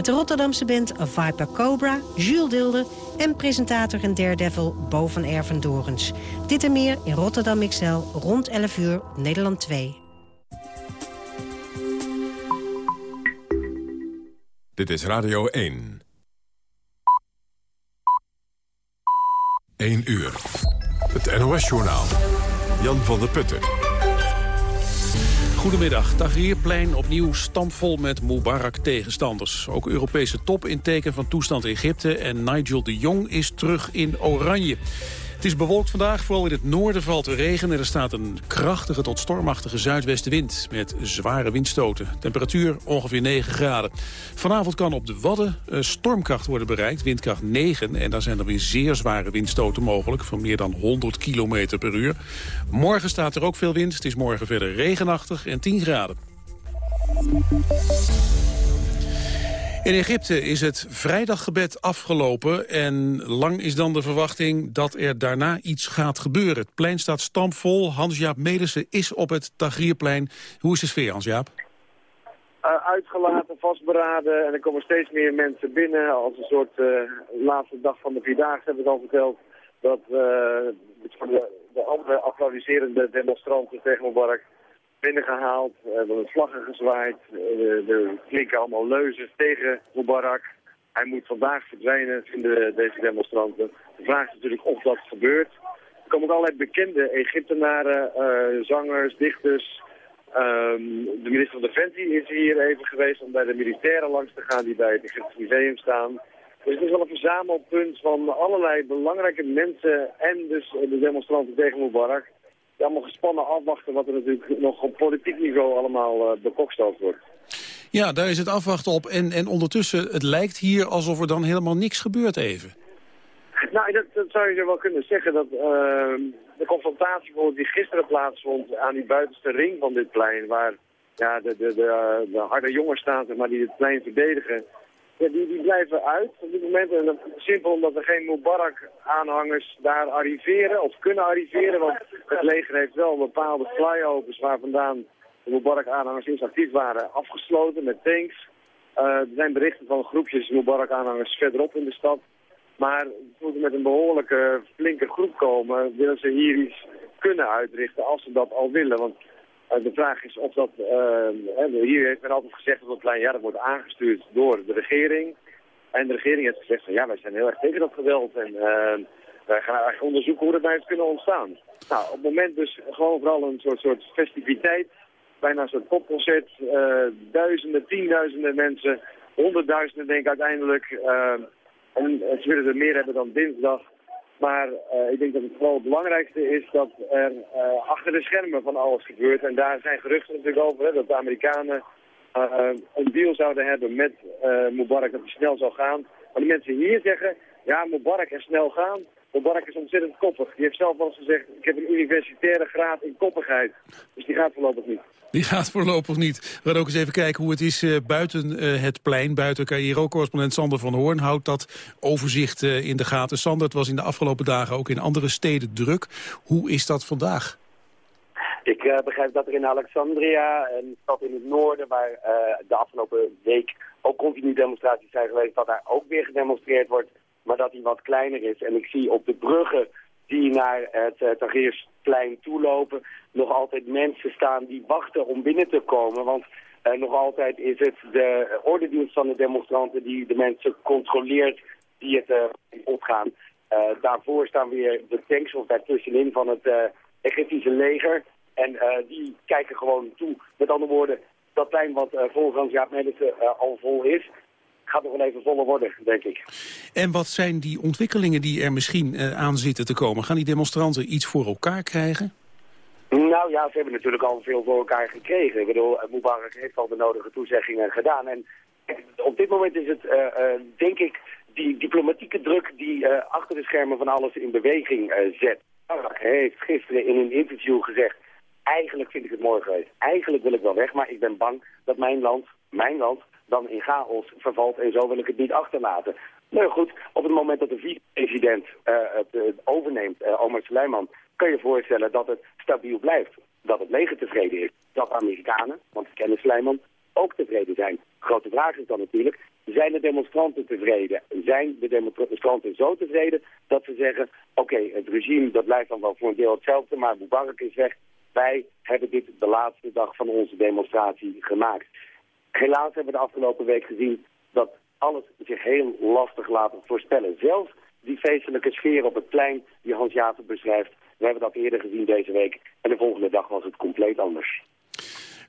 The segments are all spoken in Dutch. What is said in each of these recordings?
Met de Rotterdamse band Viper Cobra, Jules Dilde... en presentator en daredevil Bo van Erven Dorens. Dit en meer in Rotterdam XL rond 11 uur Nederland 2. Dit is Radio 1. 1 uur. Het NOS-journaal. Jan van der Putten. Goedemiddag. Tahrirplein opnieuw stampvol met Mubarak-tegenstanders. Ook Europese top in teken van toestand Egypte... en Nigel de Jong is terug in oranje. Het is bewolkt vandaag, vooral in het noorden valt regen... en er staat een krachtige tot stormachtige zuidwestenwind... met zware windstoten. Temperatuur ongeveer 9 graden. Vanavond kan op de Wadden uh, stormkracht worden bereikt, windkracht 9... en daar zijn er weer zeer zware windstoten mogelijk... van meer dan 100 km per uur. Morgen staat er ook veel wind, het is morgen verder regenachtig en 10 graden. In Egypte is het vrijdaggebed afgelopen en lang is dan de verwachting dat er daarna iets gaat gebeuren. Het plein staat stampvol. Hans-Jaap is op het Tagrierplein. Hoe is de sfeer, Hans-Jaap? Uh, uitgelaten, vastberaden en er komen steeds meer mensen binnen. Als een soort uh, laatste dag van de Vierdaagse hebben we al verteld. Dat de, de andere applaudisserende demonstranten tegen Mubarak binnengehaald, er hebben vlaggen gezwaaid, eh, er klinken allemaal leuzen tegen Mubarak. Hij moet vandaag verdwijnen, vinden deze demonstranten. De vraag is natuurlijk of dat gebeurt. Er komen ook allerlei bekende Egyptenaren, uh, zangers, dichters. Um, de minister van Defensie is hier even geweest om bij de militairen langs te gaan die bij het Egyptisch Museum staan. Dus het is wel een verzamelpunt van allerlei belangrijke mensen en dus de demonstranten tegen Mubarak allemaal gespannen afwachten wat er natuurlijk nog op politiek niveau allemaal uh, bekoksteld wordt. Ja, daar is het afwachten op. En, en ondertussen, het lijkt hier alsof er dan helemaal niks gebeurt even. Nou, dat, dat zou je wel kunnen zeggen. Dat uh, de confrontatie bijvoorbeeld die gisteren plaatsvond aan die buitenste ring van dit plein... waar ja, de, de, de, de harde jongens staan maar, die het plein verdedigen... Die, blijven uit op dit moment. En dat simpel omdat er geen Mubarak-aanhangers daar arriveren of kunnen arriveren. Want het leger heeft wel bepaalde flyovers waar vandaan de Mubarak-aanhangers eerst actief waren afgesloten met tanks. Uh, er zijn berichten van groepjes Mubarak-aanhangers verderop in de stad. Maar moeten met een behoorlijke flinke groep komen, willen ze hier iets kunnen uitrichten als ze dat al willen. Want de vraag is of dat, uh, hier heeft men altijd gezegd dat het plein, ja, dat wordt aangestuurd door de regering. En de regering heeft gezegd van ja, wij zijn heel erg tegen dat geweld en wij gaan eigenlijk onderzoeken hoe dat bij heeft kunnen ontstaan. Nou, op het moment dus gewoon vooral een soort, soort festiviteit, bijna een soort popconcert, duizenden, tienduizenden mensen, honderdduizenden denk ik uiteindelijk. en ze willen er meer hebben dan dinsdag. Maar uh, ik denk dat het vooral het belangrijkste is dat er uh, achter de schermen van alles gebeurt. En daar zijn geruchten natuurlijk over, hè, dat de Amerikanen uh, een deal zouden hebben met Mubarak dat hij snel zou gaan. Maar de mensen hier zeggen, ja, Mubarak er snel gaan, Mubarak is ontzettend koppig. Die heeft zelf al eens gezegd, ik heb een universitaire graad in koppigheid. Dus die gaat voorlopig niet. Die gaat voorlopig niet. We gaan ook eens even kijken hoe het is uh, buiten uh, het plein. Buiten KRO-correspondent Sander van Hoorn houdt dat overzicht uh, in de gaten. Sander, het was in de afgelopen dagen ook in andere steden druk. Hoe is dat vandaag? Ik begrijp dat er in Alexandria, een stad in het noorden... waar de afgelopen week ook continu demonstraties zijn geweest... dat daar ook weer gedemonstreerd wordt maar dat hij wat kleiner is. En ik zie op de bruggen die naar het uh, Tahrirsplein toelopen... nog altijd mensen staan die wachten om binnen te komen. Want uh, nog altijd is het de ordendienst van de demonstranten... die de mensen controleert die het uh, opgaan. daarvoor staan weer de tanks of daartussenin van het Egyptische leger... En die kijken gewoon toe. Met andere woorden, dat plein wat volgens Jaap al vol is gaat nog wel even voller worden, denk ik. En wat zijn die ontwikkelingen die er misschien uh, aan zitten te komen? Gaan die demonstranten iets voor elkaar krijgen? Nou ja, ze hebben natuurlijk al veel voor elkaar gekregen. Ik bedoel, eh, Mubarak heeft al de nodige toezeggingen gedaan. En op dit moment is het, uh, uh, denk ik, die diplomatieke druk die achter de schermen van alles in beweging zet. Mubarak heeft gisteren in een interview gezegd, eigenlijk vind ik het mooi geweest. Eigenlijk wil ik wel weg, maar ik ben bang dat mijn land, mijn land, dan in chaos vervalt en zo wil ik het niet achterlaten. Nou goed, op het moment dat de vice-president uh, het, overneemt, uh, Omar Suleiman, kan je voorstellen dat het stabiel blijft. Dat het leger tevreden is. Dat Amerikanen, want we kennen Suleiman, ook tevreden zijn. Grote vraag is dan natuurlijk, zijn de demonstranten tevreden? Zijn de demonstranten zo tevreden dat ze zeggen... oké, het regime dat blijft dan wel voor een deel hetzelfde, maar Mubarak is weg. Wij hebben dit de laatste dag van onze demonstratie gemaakt. Helaas hebben we de afgelopen week gezien dat alles zich heel lastig laat voorspellen. Zelfs die feestelijke sfeer op het plein die Hans Jaap beschrijft. We hebben dat eerder gezien deze week en de volgende dag was het compleet anders.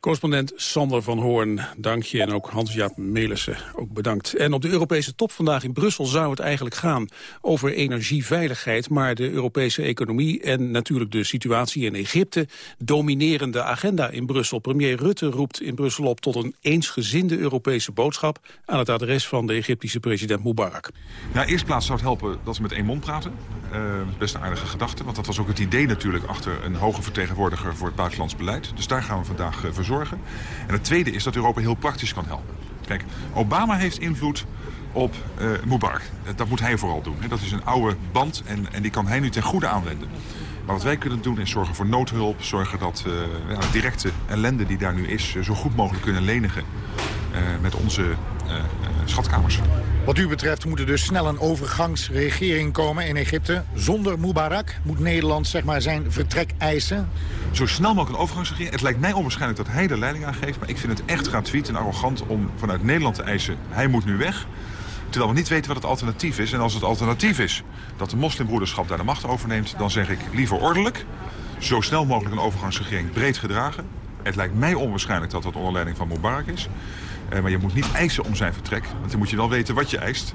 Correspondent Sander van Hoorn, dank je. En ook Hans-Jaap Melissen, ook bedankt. En op de Europese top vandaag in Brussel zou het eigenlijk gaan over energieveiligheid. Maar de Europese economie en natuurlijk de situatie in Egypte domineren de agenda in Brussel. Premier Rutte roept in Brussel op tot een eensgezinde Europese boodschap aan het adres van de Egyptische president Mubarak. Ja, eerst plaats zou het helpen dat we met één mond praten. Uh, best een aardige gedachte, want dat was ook het idee natuurlijk achter een hoge vertegenwoordiger voor het buitenlands beleid. Dus daar gaan we vandaag uh, En het tweede is dat Europa heel praktisch kan helpen. Kijk, Obama heeft invloed op uh, Mubarak. Dat moet hij vooral doen. Hè. Dat is een oude band en, en die kan hij nu ten goede aanwenden. Maar wat wij kunnen doen is zorgen voor noodhulp. Zorgen dat uh, ja, de directe ellende die daar nu is... zo goed mogelijk kunnen lenigen uh, met onze schatkamers. Wat u betreft moet er dus snel een overgangsregering komen in Egypte. Zonder Mubarak moet Nederland zeg maar, zijn vertrek eisen. Zo snel mogelijk een overgangsregering. Het lijkt mij onwaarschijnlijk dat hij de leiding aangeeft. Maar ik vind het echt gratuit en arrogant om vanuit Nederland te eisen... hij moet nu weg. Terwijl we niet weten wat het alternatief is. En als het alternatief is dat de moslimbroederschap daar de macht overneemt... dan zeg ik liever ordelijk, zo snel mogelijk een overgangsregering breed gedragen. Het lijkt mij onwaarschijnlijk dat dat onder leiding van Mubarak is. Uh, maar je moet niet eisen om zijn vertrek. Want dan moet je wel weten wat je eist.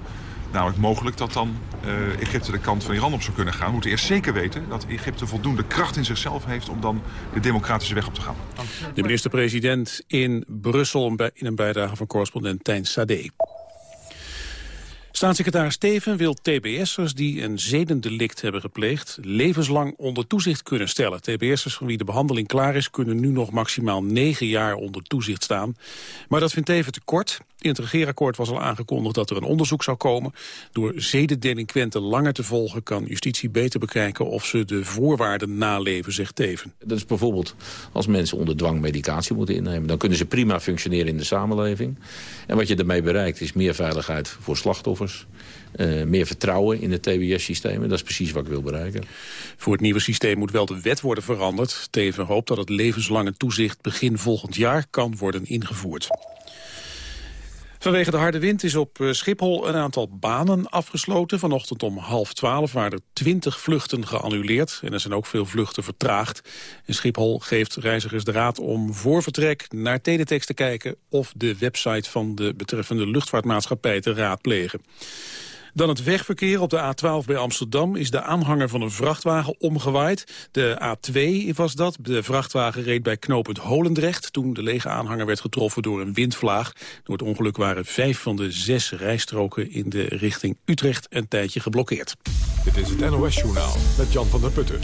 Namelijk mogelijk dat dan uh, Egypte de kant van Iran op zou kunnen gaan. We moeten eerst zeker weten dat Egypte voldoende kracht in zichzelf heeft... om dan de democratische weg op te gaan. De minister-president in Brussel in een bijdrage van correspondent Tijn Sade. Staatssecretaris Steven wil tbs'ers die een zedendelict hebben gepleegd... levenslang onder toezicht kunnen stellen. TBS'ers van wie de behandeling klaar is... kunnen nu nog maximaal negen jaar onder toezicht staan. Maar dat vindt Teven te kort. In het regeerakkoord was al aangekondigd dat er een onderzoek zou komen. Door zedendelinquenten langer te volgen kan justitie beter bekijken of ze de voorwaarden naleven, zegt Teven. Dat is bijvoorbeeld als mensen onder dwang medicatie moeten innemen. Dan kunnen ze prima functioneren in de samenleving. En wat je daarmee bereikt is meer veiligheid voor slachtoffers. Uh, meer vertrouwen in de TBS-systemen. Dat is precies wat ik wil bereiken. Voor het nieuwe systeem moet wel de wet worden veranderd. Teven hoopt dat het levenslange toezicht begin volgend jaar kan worden ingevoerd. Vanwege de harde wind is op eh, Schiphol een aantal banen afgesloten. Vanochtend om half twaalf waren er twintig vluchten geannuleerd. En er zijn ook veel vluchten vertraagd. En Schiphol geeft reizigers de raad om voor vertrek naar teletext te kijken... of de website van de betreffende luchtvaartmaatschappij te raadplegen. Dan het wegverkeer op de A12 bij Amsterdam is de aanhanger van een vrachtwagen omgewaaid. De A2 was dat. De vrachtwagen reed bij knooppunt Holendrecht toen de lege aanhanger werd getroffen door een windvlaag. Door het ongeluk waren vijf van de zes rijstroken in de richting Utrecht een tijdje geblokkeerd. Dit is het NOS Journaal met Jan van der Putten.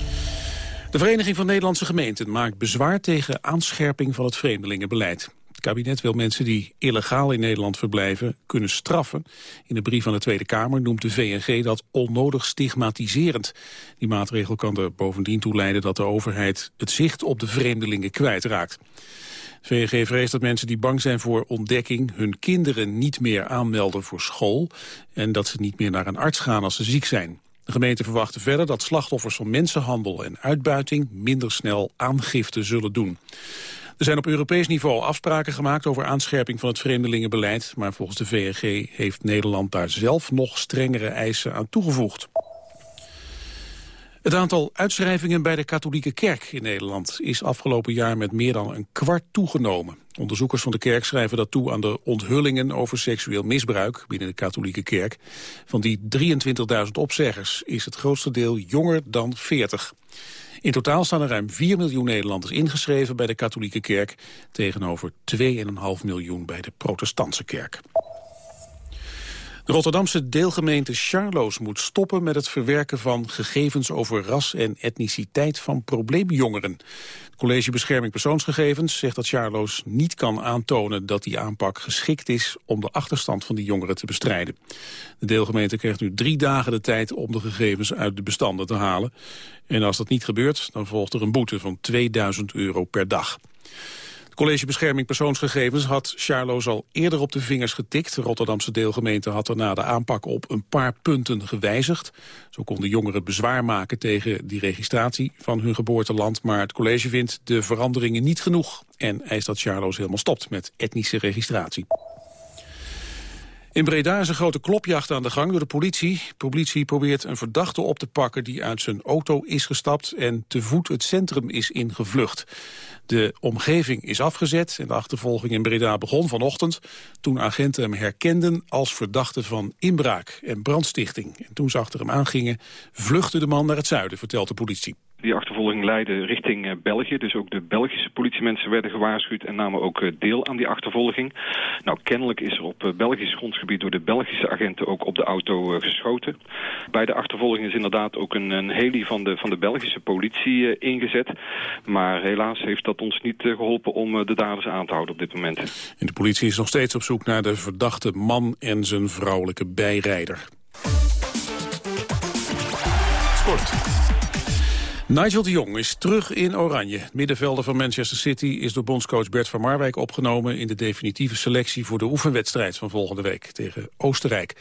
De Vereniging van Nederlandse Gemeenten maakt bezwaar tegen aanscherping van het vreemdelingenbeleid. Kabinet wil mensen die illegaal in Nederland verblijven kunnen straffen. In de brief van de Tweede Kamer noemt de VNG dat onnodig stigmatiserend. Die maatregel kan er bovendien toe leiden dat de overheid het zicht op de vreemdelingen kwijtraakt. VNG vreest dat mensen die bang zijn voor ontdekking hun kinderen niet meer aanmelden voor school en dat ze niet meer naar een arts gaan als ze ziek zijn. De gemeente verwachten verder dat slachtoffers van mensenhandel en uitbuiting minder snel aangifte zullen doen. Er zijn op Europees niveau afspraken gemaakt over aanscherping van het vreemdelingenbeleid. Maar volgens de VNG heeft Nederland daar zelf nog strengere eisen aan toegevoegd. Het aantal uitschrijvingen bij de katholieke kerk in Nederland is afgelopen jaar met meer dan een kwart toegenomen. Onderzoekers van de kerk schrijven dat toe aan de onthullingen over seksueel misbruik binnen de katholieke kerk. Van die 23.000 opzeggers is het grootste deel jonger dan 40. In totaal staan er ruim 4 miljoen Nederlanders ingeschreven bij de katholieke kerk... tegenover 2,5 miljoen bij de protestantse kerk. De Rotterdamse deelgemeente Charloes moet stoppen met het verwerken van gegevens over ras en etniciteit van probleemjongeren. Het College Bescherming Persoonsgegevens zegt dat Charloes niet kan aantonen dat die aanpak geschikt is om de achterstand van die jongeren te bestrijden. De deelgemeente krijgt nu drie dagen de tijd om de gegevens uit de bestanden te halen. En als dat niet gebeurt, dan volgt er een boete van 2000 euro per dag. Het College Bescherming Persoonsgegevens had Charlo's al eerder op de vingers getikt. De Rotterdamse deelgemeente had daarna de aanpak op een paar punten gewijzigd. Zo konden jongeren bezwaar maken tegen die registratie van hun geboorteland. Maar het college vindt de veranderingen niet genoeg en eist dat Charlo's helemaal stopt met etnische registratie. In Breda is een grote klopjacht aan de gang door de politie. De politie probeert een verdachte op te pakken die uit zijn auto is gestapt en te voet het centrum is ingevlucht. De omgeving is afgezet en de achtervolging in Breda begon vanochtend... toen agenten hem herkenden als verdachte van inbraak en brandstichting. En toen ze achter hem aangingen, vluchtte de man naar het zuiden, vertelt de politie. Die achtervolging leidde richting eh, België. Dus ook de Belgische politiemensen werden gewaarschuwd en namen ook eh, deel aan die achtervolging. Nou, kennelijk is er op eh, Belgisch grondgebied door de Belgische agenten ook op de auto geschoten. Bij de achtervolging is inderdaad ook een, een heli van de, van de Belgische politie ingezet. Maar helaas heeft dat ons niet geholpen om de daders aan te houden op dit moment. En de politie is nog steeds op zoek naar de verdachte man en zijn vrouwelijke bijrijder. Sport. Nigel de Jong is terug in Oranje. middenvelder van Manchester City is door bondscoach Bert van Marwijk opgenomen... in de definitieve selectie voor de oefenwedstrijd van volgende week tegen Oostenrijk.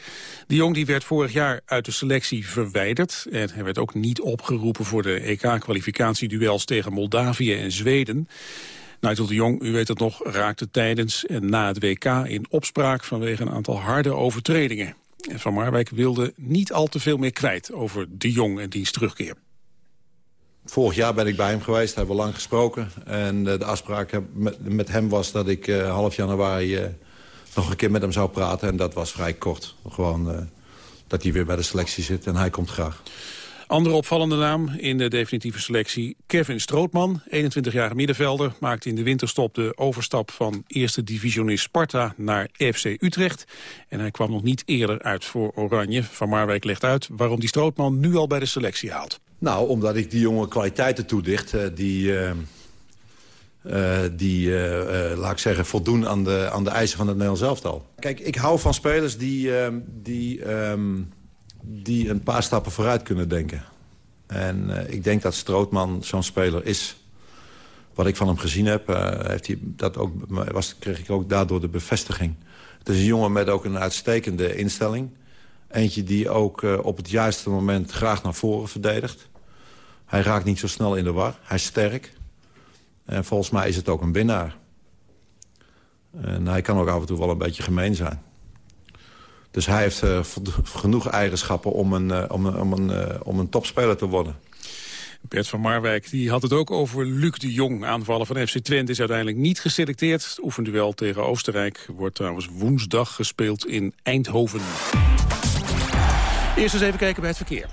De Jong die werd vorig jaar uit de selectie verwijderd... en hij werd ook niet opgeroepen voor de EK-kwalificatieduels tegen Moldavië en Zweden. Nigel de Jong, u weet het nog, raakte tijdens en na het WK in opspraak... vanwege een aantal harde overtredingen. En Van Marwijk wilde niet al te veel meer kwijt over de Jong en diens terugkeer. Vorig jaar ben ik bij hem geweest, hebben we lang gesproken. En uh, de afspraak met, hem was dat ik uh, half januari uh, nog een keer met hem zou praten. En dat was vrij kort. Gewoon dat hij weer bij de selectie zit en hij komt graag. Andere opvallende naam in de definitieve selectie. Kevin Strootman, 21-jarige middenvelder, maakte in de winterstop de overstap van eerste divisionist Sparta naar FC Utrecht. En hij kwam nog niet eerder uit voor Oranje. Van Marwijk legt uit waarom die Strootman nu al bij de selectie haalt. Nou, omdat ik die jonge kwaliteiten toedicht... Uh, die, uh, uh, die laat ik zeggen, voldoen aan de, aan de eisen van het Nederlands elftal. Kijk, ik hou van spelers die, ehm, die, um, die een paar stappen vooruit kunnen denken. En ik denk dat Strootman zo'n speler is. Wat ik van hem gezien heb, heeft hij dat ook, was, kreeg ik ook daardoor de bevestiging. Het is een jongen met ook een uitstekende instelling. Eentje die ook op het juiste moment graag naar voren verdedigt. Hij raakt niet zo snel in de war. Hij is sterk. En volgens mij is het ook een winnaar. En hij kan ook af en toe wel een beetje gemeen zijn. Dus hij heeft uh, genoeg eigenschappen om een, uh, om, om, een, uh, om een topspeler te worden. Bert van Marwijk die had het ook over Luc de Jong. Aanvallen van FC Twente is uiteindelijk niet geselecteerd. Het oefenduel tegen Oostenrijk wordt trouwens woensdag gespeeld in Eindhoven. Eerst eens even kijken bij het verkeer.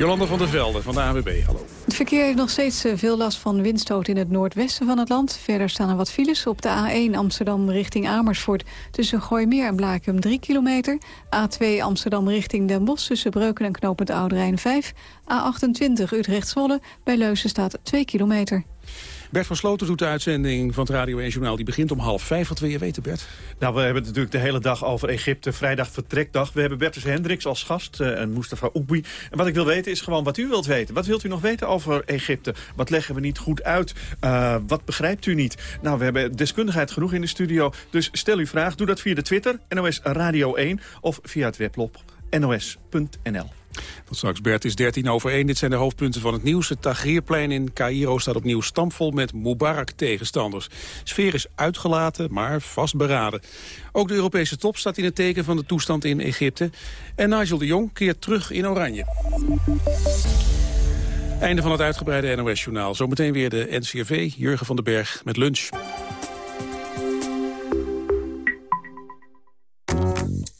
Jolanda van der Velde van de AWB, hallo. Het verkeer heeft nog steeds eh, veel last van windstoot in het noordwesten van het land. Verder staan er wat files op de A1 Amsterdam richting Amersfoort... tussen Gooimeer en Blaakum 3 kilometer. A2 Amsterdam richting Den Bosch tussen Breuken en Knopend Oude 5. A28 Utrecht-Zwolle bij Leuzen staat 2 kilometer. Bert van Sloten doet de uitzending van het Radio 1 Journaal. Die begint om half vijf. Wat wil je weten, Bert? Nou, we hebben het natuurlijk de hele dag over Egypte. Vrijdag vertrekdag. We hebben Bertus Hendricks als gast uh, en Mustafa Oekbi. En wat ik wil weten is gewoon wat u wilt weten. Wat wilt u nog weten over Egypte? Wat leggen we niet goed uit? Uh, wat begrijpt u niet? Nou, we hebben deskundigheid genoeg in de studio. Dus stel uw vraag. Doe dat via de Twitter, NOS Radio 1. Of via het weblog nos.nl. Tot straks, Bert, is 13 over 1. Dit zijn de hoofdpunten van het nieuws. Het Tahrirplein in Cairo staat opnieuw stampvol met Mubarak-tegenstanders. Sfeer is uitgelaten, maar vastberaden. Ook de Europese top staat in het teken van de toestand in Egypte. En Nigel de Jong keert terug in Oranje. Einde van het uitgebreide NOS-journaal. Zometeen weer de NCRV, Jurgen van den Berg met lunch.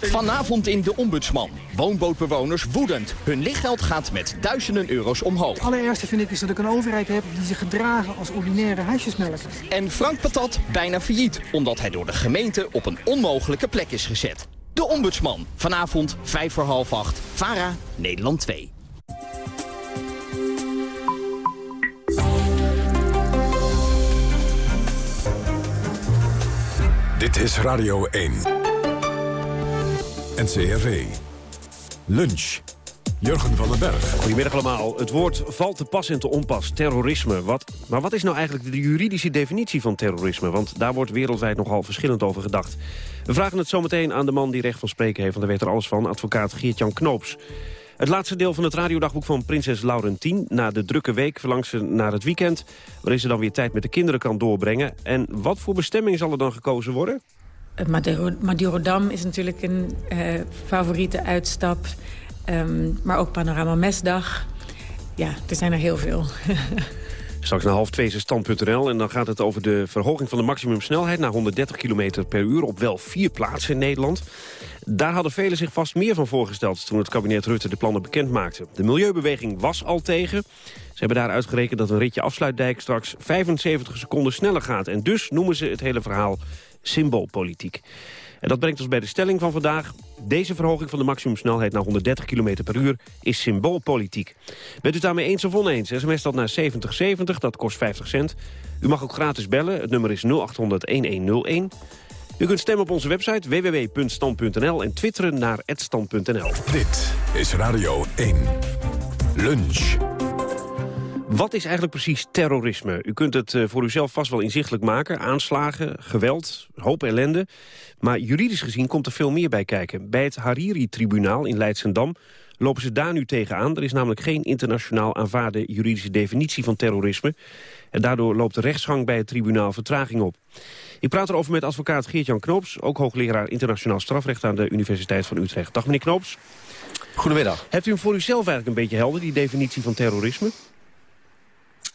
Vanavond in De Ombudsman. Woonbootbewoners woedend. Hun lichtgeld gaat met duizenden euro's omhoog. Het allerergste vind ik is dat ik een overheid heb die zich gedragen als ordinaire huisjesmelk. En Frank Patat bijna failliet, omdat hij door de gemeente op een onmogelijke plek is gezet. De Ombudsman. Vanavond, 5 voor half 8. VARA, Nederland 2. Dit is Radio 1. NCRV. Lunch. Jurgen van den Berg. Goedemiddag allemaal. Het woord valt te pas en te onpas. Terrorisme. Wat, maar wat is nou eigenlijk de juridische definitie van terrorisme? Want daar wordt wereldwijd nogal verschillend over gedacht. We vragen het zometeen aan de man die recht van spreken heeft... want daar weet er alles van, advocaat Geert-Jan Knoops. Het laatste deel van het radiodagboek van prinses Laurentien. Na de drukke week verlangt ze naar het weekend... waarin ze dan weer tijd met de kinderen kan doorbrengen. En wat voor bestemming zal er dan gekozen worden? Madurodam is natuurlijk een uh, favoriete uitstap. Um, maar ook Panorama Mesdag. Ja, er zijn er heel veel. Straks na half twee is stand.nl en dan gaat het over de verhoging van de maximumsnelheid naar 130 km per uur op wel vier plaatsen in Nederland. Daar hadden velen zich vast meer van voorgesteld toen het kabinet Rutte de plannen bekend maakte. De milieubeweging was al tegen. Ze hebben daar uitgerekend dat een ritje afsluitdijk straks 75 seconden sneller gaat. En dus noemen ze het hele verhaal symboolpolitiek. En dat brengt ons bij de stelling van vandaag. Deze verhoging van de maximumsnelheid naar 130 km per uur is symboolpolitiek. Bent u daarmee eens of oneens? SMS dat naar 7070, dat kost 50 cent. U mag ook gratis bellen, het nummer is 0800-1101. U kunt stemmen op onze website www.stand.nl en twitteren naar @stand.nl. Dit is Radio 1. Lunch. Wat is eigenlijk precies terrorisme? U kunt het eh, voor uzelf vast wel inzichtelijk maken. Aanslagen, geweld, hoop ellende. Maar juridisch gezien komt er veel meer bij kijken. Bij het Hariri-tribunaal in Leidsendam lopen ze daar nu tegenaan. Er is namelijk geen internationaal aanvaarde juridische definitie van terrorisme. En daardoor loopt de rechtsgang bij het tribunaal vertraging op. Ik praat erover met advocaat Geert-Jan Knoops... ook hoogleraar internationaal strafrecht aan de Universiteit van Utrecht. Dag meneer Knoops. Goedemiddag. Hebt u hem voor uzelf eigenlijk een beetje helder, die definitie van terrorisme?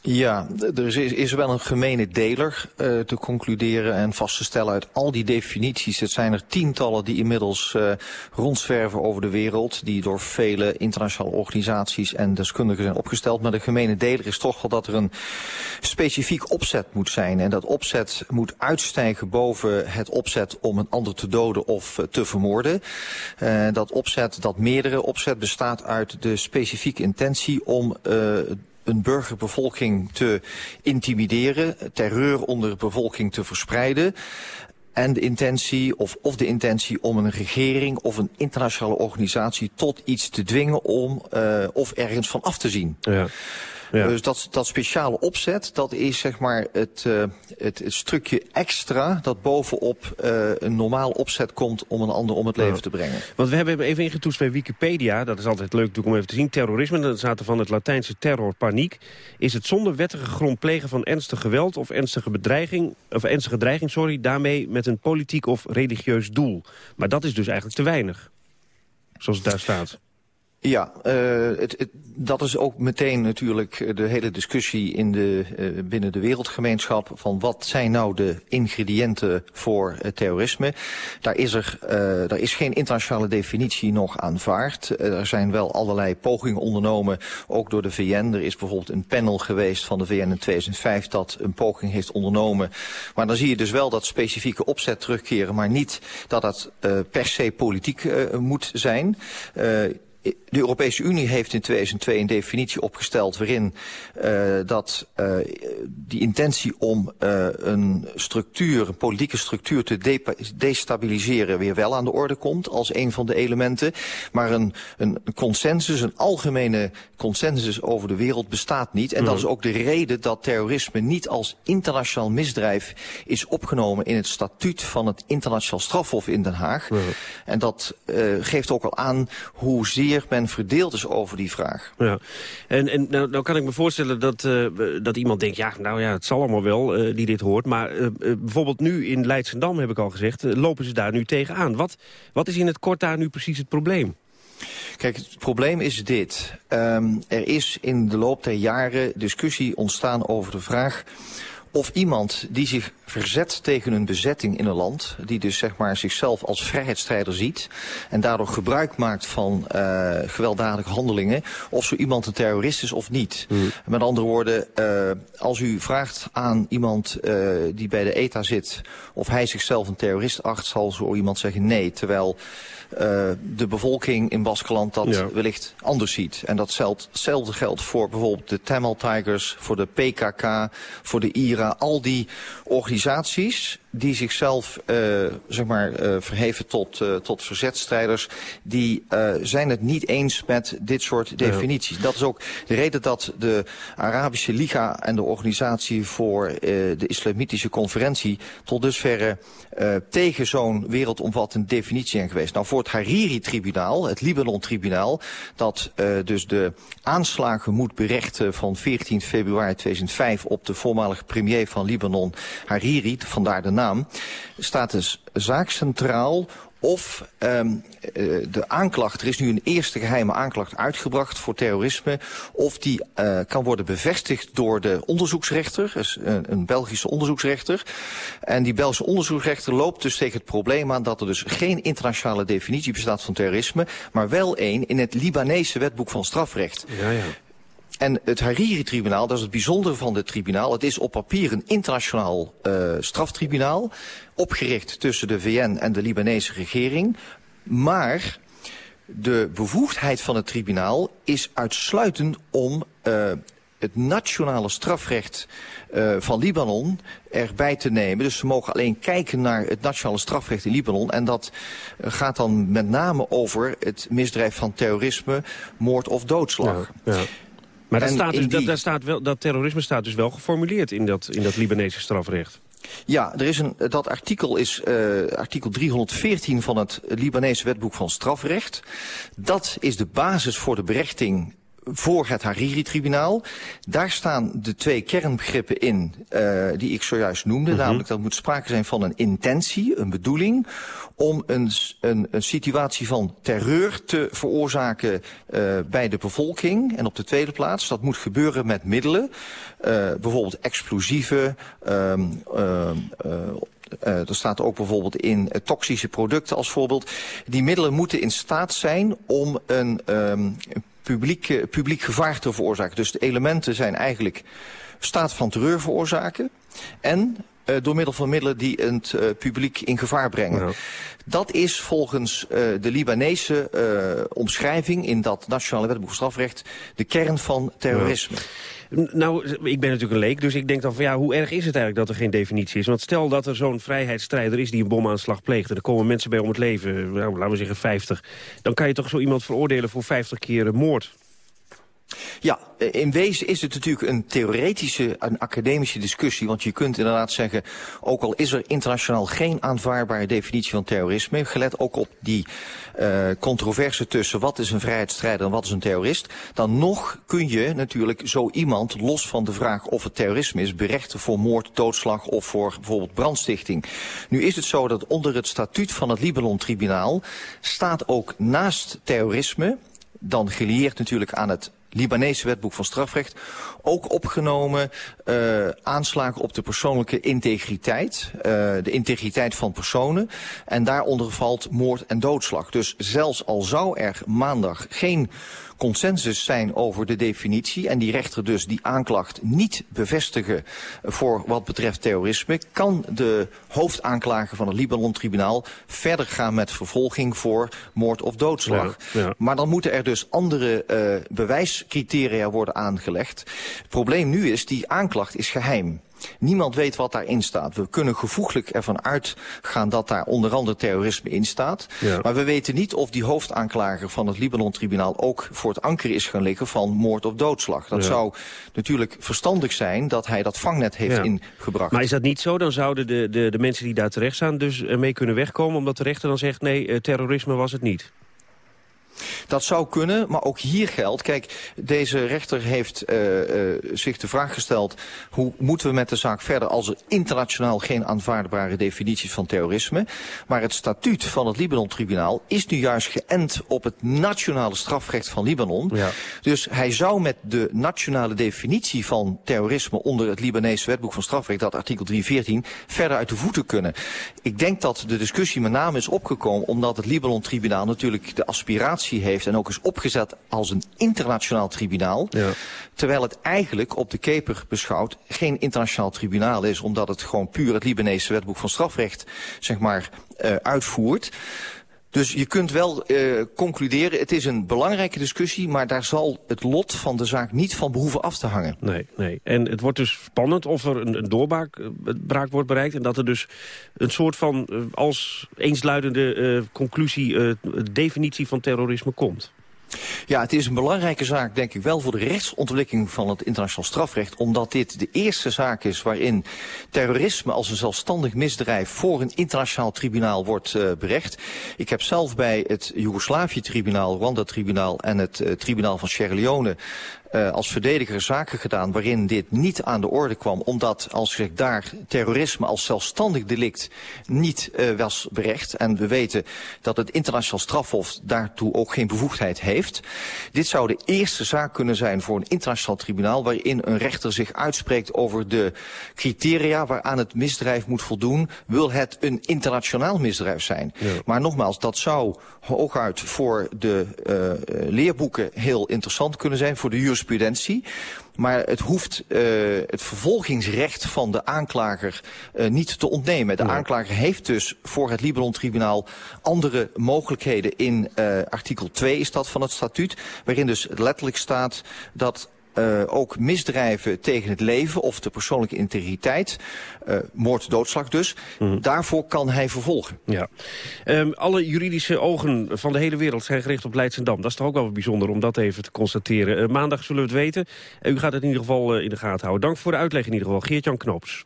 Ja, er is, is wel een gemene deler uh, te concluderen en vast te stellen uit al die definities. Het zijn er tientallen die inmiddels uh, rondzwerven over de wereld, die door vele internationale organisaties en deskundigen zijn opgesteld. Maar de gemene deler is toch wel dat er een specifiek opzet moet zijn. En dat opzet moet uitstijgen boven het opzet om een ander te doden of uh, te vermoorden. dat opzet, dat meerdere opzet bestaat uit de specifieke intentie om een burgerbevolking te intimideren, terreur onder de bevolking te verspreiden en de intentie of, of de intentie om een regering of een internationale organisatie tot iets te dwingen om uh, of ergens van af te zien. Ja. Ja. Dus dat, dat speciale opzet, dat is zeg maar het, uh, het, het stukje extra dat bovenop uh, een normaal opzet komt om een ander om het leven ja. te brengen. Want we hebben even ingetoetst bij Wikipedia, dat is altijd leuk om even te zien. Terrorisme, dat zaten van het Latijnse terror, paniek. Is het zonder wettige grond plegen van ernstig geweld of ernstige bedreiging, of ernstige dreiging, sorry, daarmee met een politiek of religieus doel. Maar dat is dus eigenlijk te weinig, zoals het daar staat. Ja, uh, het, het, dat is ook meteen natuurlijk de hele discussie in de, uh, binnen de wereldgemeenschap van wat zijn nou de ingrediënten voor terrorisme. Daar is, er, daar is geen internationale definitie nog aanvaard. er zijn wel allerlei pogingen ondernomen, ook door de VN. Er is bijvoorbeeld een panel geweest van de VN in 2005 dat een poging heeft ondernomen. Maar dan zie je dus wel dat specifieke opzet terugkeren, maar niet dat dat per se politiek moet zijn de Europese Unie heeft in 2002 een definitie opgesteld waarin uh, dat uh, die intentie om uh, een structuur, een politieke structuur te de destabiliseren weer wel aan de orde komt als een van de elementen. Maar een, een consensus, een algemene consensus over de wereld bestaat niet. En dat is ook de reden dat terrorisme niet als internationaal misdrijf is opgenomen in het statuut van het internationaal strafhof in Den Haag. En dat geeft ook al aan hoezeer men verdeeld is over die vraag. Ja. En, en nou, nou kan ik me voorstellen dat, uh, dat iemand denkt... ja, nou ja, het zal allemaal wel, uh, die dit hoort. Maar uh, bijvoorbeeld nu in Leidsendam, heb ik al gezegd... lopen ze daar nu tegenaan. Wat, wat is in het kort daar nu precies het probleem? Kijk, het probleem is dit. Um, er is in de loop der jaren discussie ontstaan over de vraag of iemand die zich verzet tegen een bezetting in een land... die dus zeg maar zichzelf als vrijheidsstrijder ziet... en daardoor gebruik maakt van uh, gewelddadige handelingen... of zo iemand een terrorist is of niet. Mm. Met andere woorden, uh, als u vraagt aan iemand uh, die bij de ETA zit... of hij zichzelf een terrorist acht, zal zo iemand zeggen nee. Terwijl de bevolking in Baskeland dat ja. wellicht anders ziet. En datzelfde geldt voor bijvoorbeeld de Tamil Tigers, voor de PKK, voor de IRA. Al die organisaties die zichzelf uh, zeg maar, uh, verheven tot, uh, tot verzetstrijders... die zijn het niet eens met dit soort definities. Ja. Dat is ook de reden dat de Arabische Liga en de Organisatie voor de Islamitische Conferentie... tot dusverre tegen zo'n wereldomvattende definitie zijn geweest. Nou, voor het Hariri-tribunaal, het Libanon-tribunaal... dat dus de aanslagen moet berechten van 14 februari 2005... op de voormalige premier van Libanon, Hariri, vandaar de naam staat dus zaak centraal of um, de aanklacht, er is nu een eerste geheime aanklacht uitgebracht voor terrorisme... of die uh, kan worden bevestigd door de onderzoeksrechter, dus een, een, Belgische onderzoeksrechter. En die Belgische onderzoeksrechter loopt dus tegen het probleem aan... dat er dus geen internationale definitie bestaat van terrorisme... maar wel één in het Libanese wetboek van strafrecht. Ja, ja. En het Hariri-tribunaal, dat is het bijzondere van het tribunaal... het is op papier een internationaal uh, straftribunaal... opgericht tussen de VN en de Libanese regering. Maar de bevoegdheid van het tribunaal is uitsluitend om... Uh, het nationale strafrecht uh, van Libanon erbij te nemen. Dus ze mogen alleen kijken naar het nationale strafrecht in Libanon. En dat gaat dan met name over het misdrijf van terrorisme, moord of doodslag. Ja, ja. Maar dat, staat dus, die... dat, dat, staat wel, dat terrorisme staat dus wel geformuleerd in dat, in dat Libanese strafrecht. Ja, er is een, dat artikel is uh, artikel 314 van het Libanese wetboek van strafrecht. Dat is de basis voor de berechting voor het Hariri-tribunaal. Daar staan de twee kernbegrippen in uh, die ik zojuist noemde. Mm -hmm. Namelijk dat moet sprake zijn van een intentie, een bedoeling... om een, een, een situatie van terreur te veroorzaken uh, bij de bevolking. En op de tweede plaats, dat moet gebeuren met middelen. Uh, bijvoorbeeld explosieven... Um, uh, er staat ook bijvoorbeeld in uh, toxische producten als voorbeeld. Die middelen moeten in staat zijn om een, um, publiek, publiek gevaar te veroorzaken. Dus de elementen zijn eigenlijk staat van terreur veroorzaken... en uh, door middel van middelen die het uh, publiek in gevaar brengen. Ja. Dat is volgens uh, de Libanese omschrijving in dat nationale wetboek strafrecht... de kern van terrorisme. Ja. Nou, ik ben natuurlijk een leek, dus ik denk dan van ja, hoe erg is het eigenlijk dat er geen definitie is? Want stel dat er zo'n vrijheidsstrijder is die een bomaanslag pleegt... en er komen mensen bij om het leven, nou, laten we zeggen 50... dan kan je toch zo iemand veroordelen voor 50 keer moord? Ja, in wezen is het natuurlijk een theoretische, een academische discussie. Want je kunt inderdaad zeggen, ook al is er internationaal geen aanvaardbare definitie van terrorisme, gelet ook op die uh, controverse tussen wat is een vrijheidsstrijder en wat is een terrorist, dan nog kun je natuurlijk zo iemand, los van de vraag of het terrorisme is, berechten voor moord, doodslag of voor bijvoorbeeld brandstichting. Nu is het zo dat onder het statuut van het Libanon-tribunaal staat ook naast terrorisme, dan gelieerd natuurlijk aan het Libanese wetboek van strafrecht ook opgenomen uh, aanslagen op de persoonlijke integriteit. Uh, de integriteit van personen. En daaronder valt moord en doodslag. Dus zelfs al zou er maandag geen consensus zijn over de definitie... en die rechter dus die aanklacht niet bevestigen voor wat betreft terrorisme... kan de hoofdaanklager van het Libanon-tribunaal verder gaan met vervolging voor moord of doodslag. Ja, ja. Maar dan moeten er dus andere uh, bewijscriteria worden aangelegd. Het probleem nu is, die aanklacht is geheim. Niemand weet wat daarin staat. We kunnen gevoeglijk ervan uitgaan dat daar onder andere terrorisme in staat. Ja. Maar we weten niet of die hoofdaanklager van het Libanon-tribunaal ook voor het anker is gaan liggen van moord of doodslag. Dat ja. zou natuurlijk verstandig zijn dat hij dat vangnet heeft ja. ingebracht. Maar is dat niet zo? Dan zouden de, de, de mensen die daar terecht staan dus mee kunnen wegkomen omdat de rechter dan zegt nee, terrorisme was het niet. Dat zou kunnen, maar ook hier geldt... Kijk, deze rechter heeft uh, uh, zich de vraag gesteld... hoe moeten we met de zaak verder als er internationaal geen aanvaardbare definities van terrorisme... maar het statuut van het Libanon-tribunaal is nu juist geënt op het nationale strafrecht van Libanon. Ja. Dus hij zou met de nationale definitie van terrorisme onder het Libanese wetboek van strafrecht, dat artikel 314, verder uit de voeten kunnen. Ik denk dat de discussie met name is opgekomen omdat het Libanon-tribunaal natuurlijk de aspiratie heeft en ook is opgezet als een internationaal tribunaal. Ja. Terwijl het eigenlijk op de keper beschouwd geen internationaal tribunaal is, omdat het gewoon puur het Libanese wetboek van strafrecht zeg maar, uh, uitvoert. Dus je kunt wel uh, concluderen, het is een belangrijke discussie... maar daar zal het lot van de zaak niet van behoeven af te hangen. Nee, nee. En het wordt dus spannend of er een, een doorbraak uh, wordt bereikt... en dat er dus een soort van uh, als eensluidende conclusie... definitie van terrorisme komt. Ja, het is een belangrijke zaak, denk ik wel, voor de rechtsontwikkeling van het internationaal strafrecht. Omdat dit de eerste zaak is waarin terrorisme als een zelfstandig misdrijf voor een internationaal tribunaal wordt uh, berecht. Ik heb zelf bij het Joegoslavië-tribunaal, Rwanda-tribunaal en het uh, tribunaal van Sierra Leone uh, als verdediger zaken gedaan waarin dit niet aan de orde kwam. Omdat, als ik daar terrorisme als zelfstandig delict niet uh, was berecht. En we weten dat het internationaal strafhof daartoe ook geen bevoegdheid heeft. Dit zou de eerste zaak kunnen zijn voor een internationaal tribunaal waarin een rechter zich uitspreekt over de criteria waaraan het misdrijf moet voldoen. Wil het een internationaal misdrijf zijn? Ja. Maar nogmaals, dat zou hooguit voor de uh, leerboeken heel interessant kunnen zijn, voor de jurisprudentie. Maar het hoeft uh, het vervolgingsrecht van de aanklager uh, niet te ontnemen. De aanklager heeft dus voor het Libanon-tribunaal andere mogelijkheden in uh, artikel 2 is dat van het statuut. Waarin dus letterlijk staat dat uh, ook misdrijven tegen het leven of de persoonlijke integriteit, uh, moord, doodslag dus, mm. daarvoor kan hij vervolgen. Ja. Um, alle juridische ogen van de hele wereld zijn gericht op Leidsendam. Dat is toch ook wel bijzonder om dat even te constateren. Uh, maandag zullen we het weten. u gaat het in ieder geval in de gaten houden. Dank voor de uitleg in ieder geval. Geert-Jan Knoops.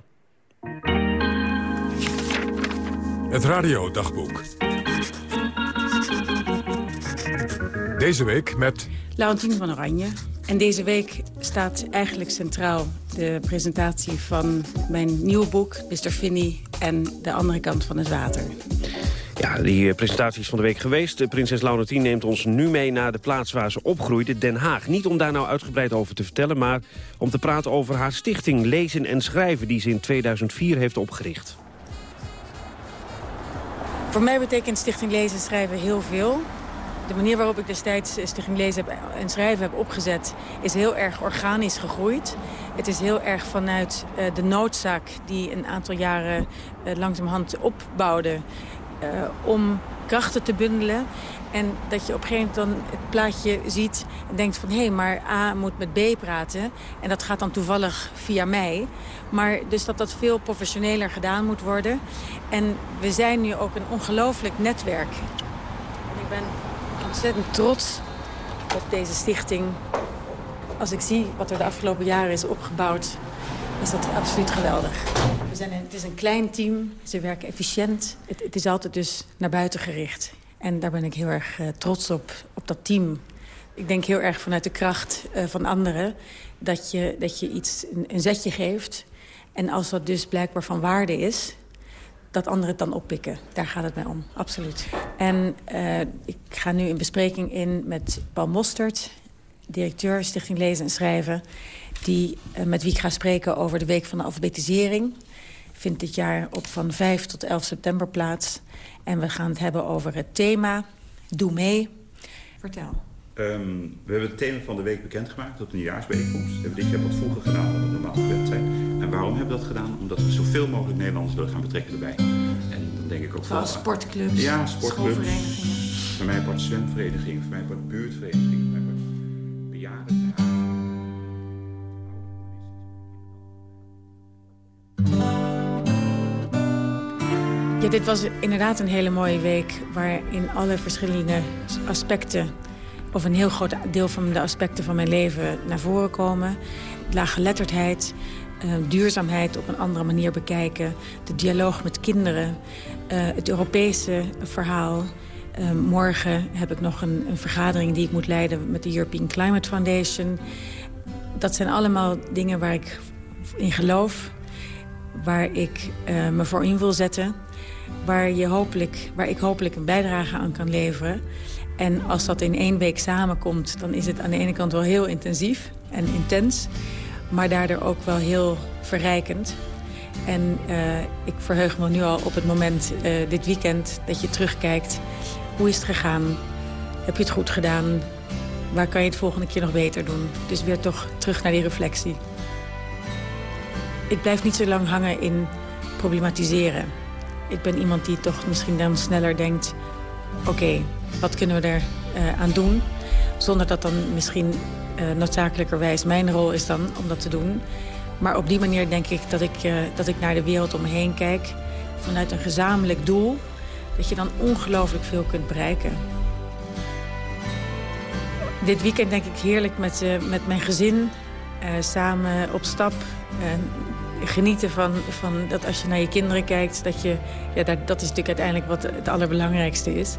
Het Radio Dagboek. Deze week met... Laurentien van Oranje. En deze week staat eigenlijk centraal de presentatie van mijn nieuwe boek... Mr. Finney en de andere kant van het water. Ja, die eh, presentatie is van de week geweest. Prinses Laurentien neemt ons nu mee naar de plaats waar ze opgroeide, Den Haag. Niet om daar nou uitgebreid over te vertellen, maar om te praten over haar stichting Lezen en Schrijven... die ze in 2004 heeft opgericht. Voor mij betekent Stichting Lezen en Schrijven heel veel de manier waarop ik destijds Stichting Lezen en Schrijven heb opgezet... is heel erg organisch gegroeid. Het is heel erg vanuit uh, de noodzaak die een aantal jaren uh, langzamerhand opbouwde... Uh, om krachten te bundelen. En dat je op een gegeven moment dan het plaatje ziet en denkt van... hé, hey, maar A moet met B praten. En dat gaat dan toevallig via mij. Maar dus dat dat veel professioneler gedaan moet worden. En we zijn nu ook een ongelooflijk netwerk. En ik ben ontzettend trots op deze stichting. Als ik zie wat er de afgelopen jaren is opgebouwd, is dat absoluut geweldig. We zijn het is een klein team, ze werken efficiënt. Het, het, is altijd dus naar buiten gericht. En daar ben ik heel erg uh, trots op, op dat team. Ik denk heel erg vanuit de kracht uh, van anderen... dat je, dat je iets een zetje geeft. En als dat dus blijkbaar van waarde is dat anderen het dan oppikken. Daar gaat het mij om, absoluut. En uh, ik ga nu een bespreking in met Paul Mostert... directeur Stichting Lezen en Schrijven... Die, uh, met wie ik ga spreken over de Week van de Alfabetisering. Vindt dit jaar op van 5 tot 11 september plaats. En we gaan het hebben over het thema Doe mee. Vertel. Um, we hebben het thema van de week bekendgemaakt op de nieuwjaarsbijeenkomst. We hebben dit jaar wat vroeger gedaan dan we normaal gewend zijn. En waarom hebben we dat gedaan? Omdat we zoveel mogelijk Nederlanders willen gaan betrekken erbij. En dan denk ik ook Vooral sportclubs, ja, sportclubs. Voor mij part zwemvereniging, voor mij part buurtvereniging, voor mij part bejaarden. Ja, dit was inderdaad een hele mooie week... waarin alle verschillende aspecten of een heel groot deel van de aspecten van mijn leven naar voren komen. Laaggeletterdheid, uh, duurzaamheid op een andere manier bekijken... de dialoog met kinderen, uh, het Europese verhaal... Uh, morgen heb ik nog een, een, vergadering die ik moet leiden met de European Climate Foundation. Dat zijn allemaal dingen waar ik in geloof, waar ik me voor in wil zetten... Waar, je hopelijk, waar ik hopelijk een bijdrage aan kan leveren. En als dat in één week samenkomt, dan is het aan de ene kant wel heel intensief en intens. Maar daardoor ook wel heel verrijkend. En uh, ik verheug me nu al op het moment, uh, dit weekend, dat je terugkijkt. Hoe is het gegaan? Heb je het goed gedaan? Waar kan je het volgende keer nog beter doen? Dus weer toch terug naar die reflectie. Ik blijf niet zo lang hangen in problematiseren. Ik ben iemand die toch misschien dan sneller denkt... oké, wat kunnen we er uh, aan doen? Zonder dat dan misschien uh, noodzakelijkerwijs mijn rol is dan om dat te doen. Maar op die manier denk ik dat ik, uh, dat ik naar de wereld om me heen kijk... vanuit een gezamenlijk doel... dat je dan ongelooflijk veel kunt bereiken. Dit weekend denk ik heerlijk met, met mijn gezin... samen op stap genieten van, van dat als je naar je kinderen kijkt... Dat, je, ja, dat, dat is natuurlijk uiteindelijk wat het allerbelangrijkste is.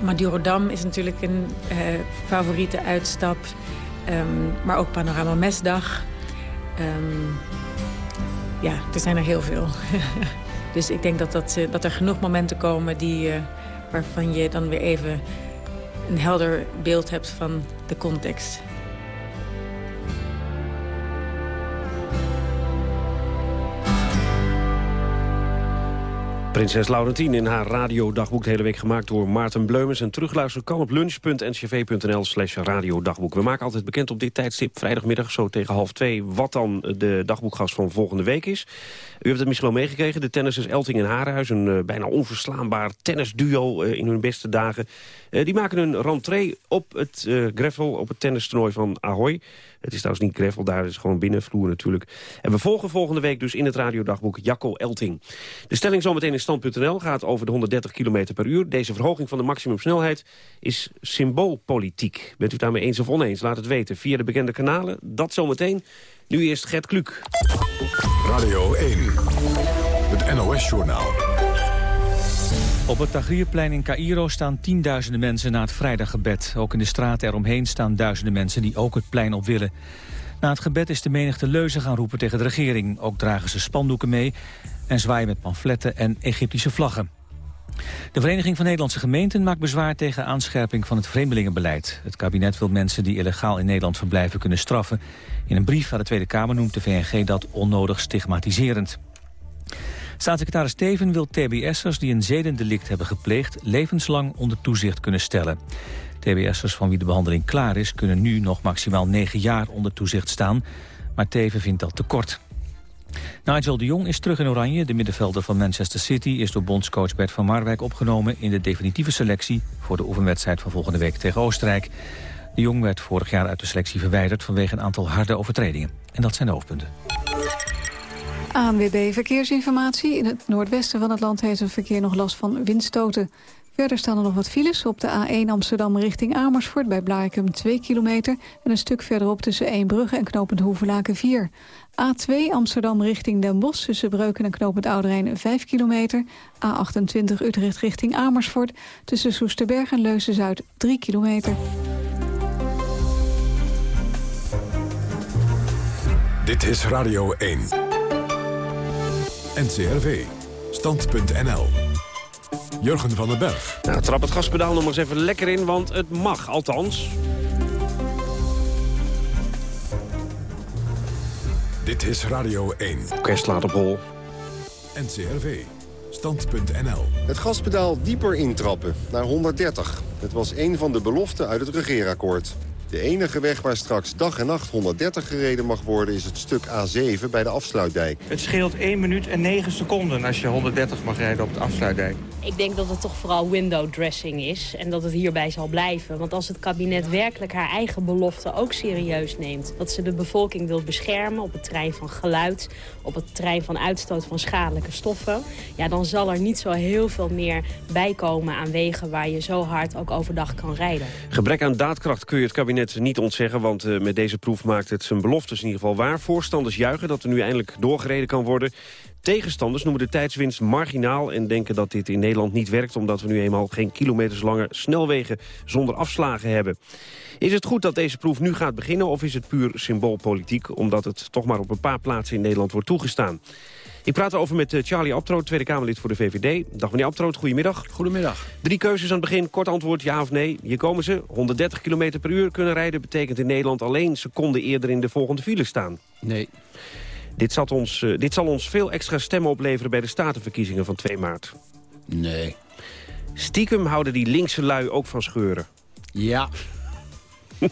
Madurodam is natuurlijk een uh, favoriete uitstap. Um, maar ook Panorama Mesdag. Um, ja, er zijn er heel veel. dus ik denk dat, dat, dat er genoeg momenten komen die, waarvan je dan weer even een helder beeld hebt van de context. Prinses Laurentien in haar radiodagboek de hele week gemaakt door Maarten Bleumens. En terugluisteren kan op lunch.ncv.nl slash radiodagboek. We maken altijd bekend op dit tijdstip, vrijdagmiddag zo tegen half twee... wat dan de dagboekgast van volgende week is. U hebt het misschien wel meegekregen. De tennissers Elting en Harenhuis, een uh, bijna onverslaanbaar tennisduo uh, in hun beste dagen. Uh, die maken een rentree op het greffel, op het tennistoernooi van Ahoy. Het is trouwens niet gravel, daar is gewoon binnenvloer natuurlijk. En we volgen volgende week dus in het radiodagboek Jacco Elting. De stelling zometeen in stand.nl gaat over de 130 km per uur. Deze verhoging van de maximumsnelheid is symboolpolitiek. Bent u daarmee eens of oneens? Laat het weten via de bekende kanalen. Dat zometeen. Nu eerst Gert Kluk. Radio 1, het NOS-journaal. Op het Tahrirplein in Cairo staan tienduizenden mensen na het vrijdaggebed. Ook in de straten eromheen staan duizenden mensen die ook het plein op willen. Na het gebed is de menigte leuzen gaan roepen tegen de regering. Ook dragen ze spandoeken mee en zwaaien met pamfletten en Egyptische vlaggen. De Vereniging van Nederlandse Gemeenten maakt bezwaar tegen aanscherping van het vreemdelingenbeleid. Het kabinet wil mensen die illegaal in Nederland verblijven kunnen straffen. In een brief aan de Tweede Kamer noemt de VNG dat onnodig stigmatiserend. Staatssecretaris Teven wil tbs'ers die een zedendelict hebben gepleegd... levenslang onder toezicht kunnen stellen. TBS'ers van wie de behandeling klaar is... kunnen nu nog maximaal negen jaar onder toezicht staan. Maar Teven vindt dat te kort. Nigel de Jong is terug in Oranje. De middenvelder van Manchester City is door bondscoach Bert van Marwijk opgenomen... in de definitieve selectie voor de oefenwedstrijd van volgende week tegen Oostenrijk. De Jong werd vorig jaar uit de selectie verwijderd vanwege een aantal harde overtredingen. En dat zijn de hoofdpunten. ANWB Verkeersinformatie. In het noordwesten van het land heeft het verkeer nog last van windstoten. Verder staan er nog wat files op de A1 Amsterdam richting Amersfoort... bij Blarikum 2 kilometer en een stuk verderop tussen Eembrugge en Knopend Hoevelaken 4. A2 Amsterdam richting Den Bosch tussen Breuken en Knopend Ouderijn 5 kilometer. A28 Utrecht richting Amersfoort tussen Soesterberg en Leuzen-Zuid 3 kilometer. Dit is Radio 1. NCRV. Stand.nl. Jurgen van den Berg. Nou, trap het gaspedaal nog eens even lekker in, want het mag, althans. Dit is Radio 1. Kerst laat op hol. NCRV. Stand.nl. Het gaspedaal dieper intrappen, naar 130. Het was een van de beloften uit het regeerakkoord. De enige weg waar straks dag en nacht 130 gereden mag worden... is het stuk A7 bij de afsluitdijk. Het scheelt 1 minuut en 9 seconden als je 130 mag rijden op de afsluitdijk. Ik denk dat het toch vooral window dressing is en dat het hierbij zal blijven. Want als het kabinet werkelijk haar eigen belofte ook serieus neemt... dat ze de bevolking wil beschermen op het terrein van geluid... op het terrein van uitstoot van schadelijke stoffen... ja, dan zal er niet zo heel veel meer bijkomen aan wegen... waar je zo hard ook overdag kan rijden. Gebrek aan daadkracht kun je het kabinet niet ontzeggen... want uh, met deze proef maakt het zijn beloftes in ieder geval waar. Voorstanders juichen dat er nu eindelijk doorgereden kan worden. Tegenstanders noemen de tijdswinst marginaal... en denken dat dit in Nederland niet werkt... omdat we nu eenmaal geen kilometers lange snelwegen zonder afslagen hebben. Is het goed dat deze proef nu gaat beginnen... of is het puur symboolpolitiek... omdat het toch maar op een paar plaatsen in Nederland wordt toegestaan? Ik praat erover met eh, Charlie Abtroot, Tweede Kamerlid voor de VVD. Dag meneer Abtroot, goedemiddag. Goedemiddag. Drie keuzes aan het begin, kort antwoord ja of nee. Hier komen ze. 130 km per uur kunnen rijden... betekent in Nederland alleen seconden eerder in de volgende file staan. Nee. Dit, zal ons, uh, dit zal ons veel extra stemmen opleveren bij de statenverkiezingen van 2 maart. Nee. Stiekem houden die linkse lui ook van scheuren. Ja.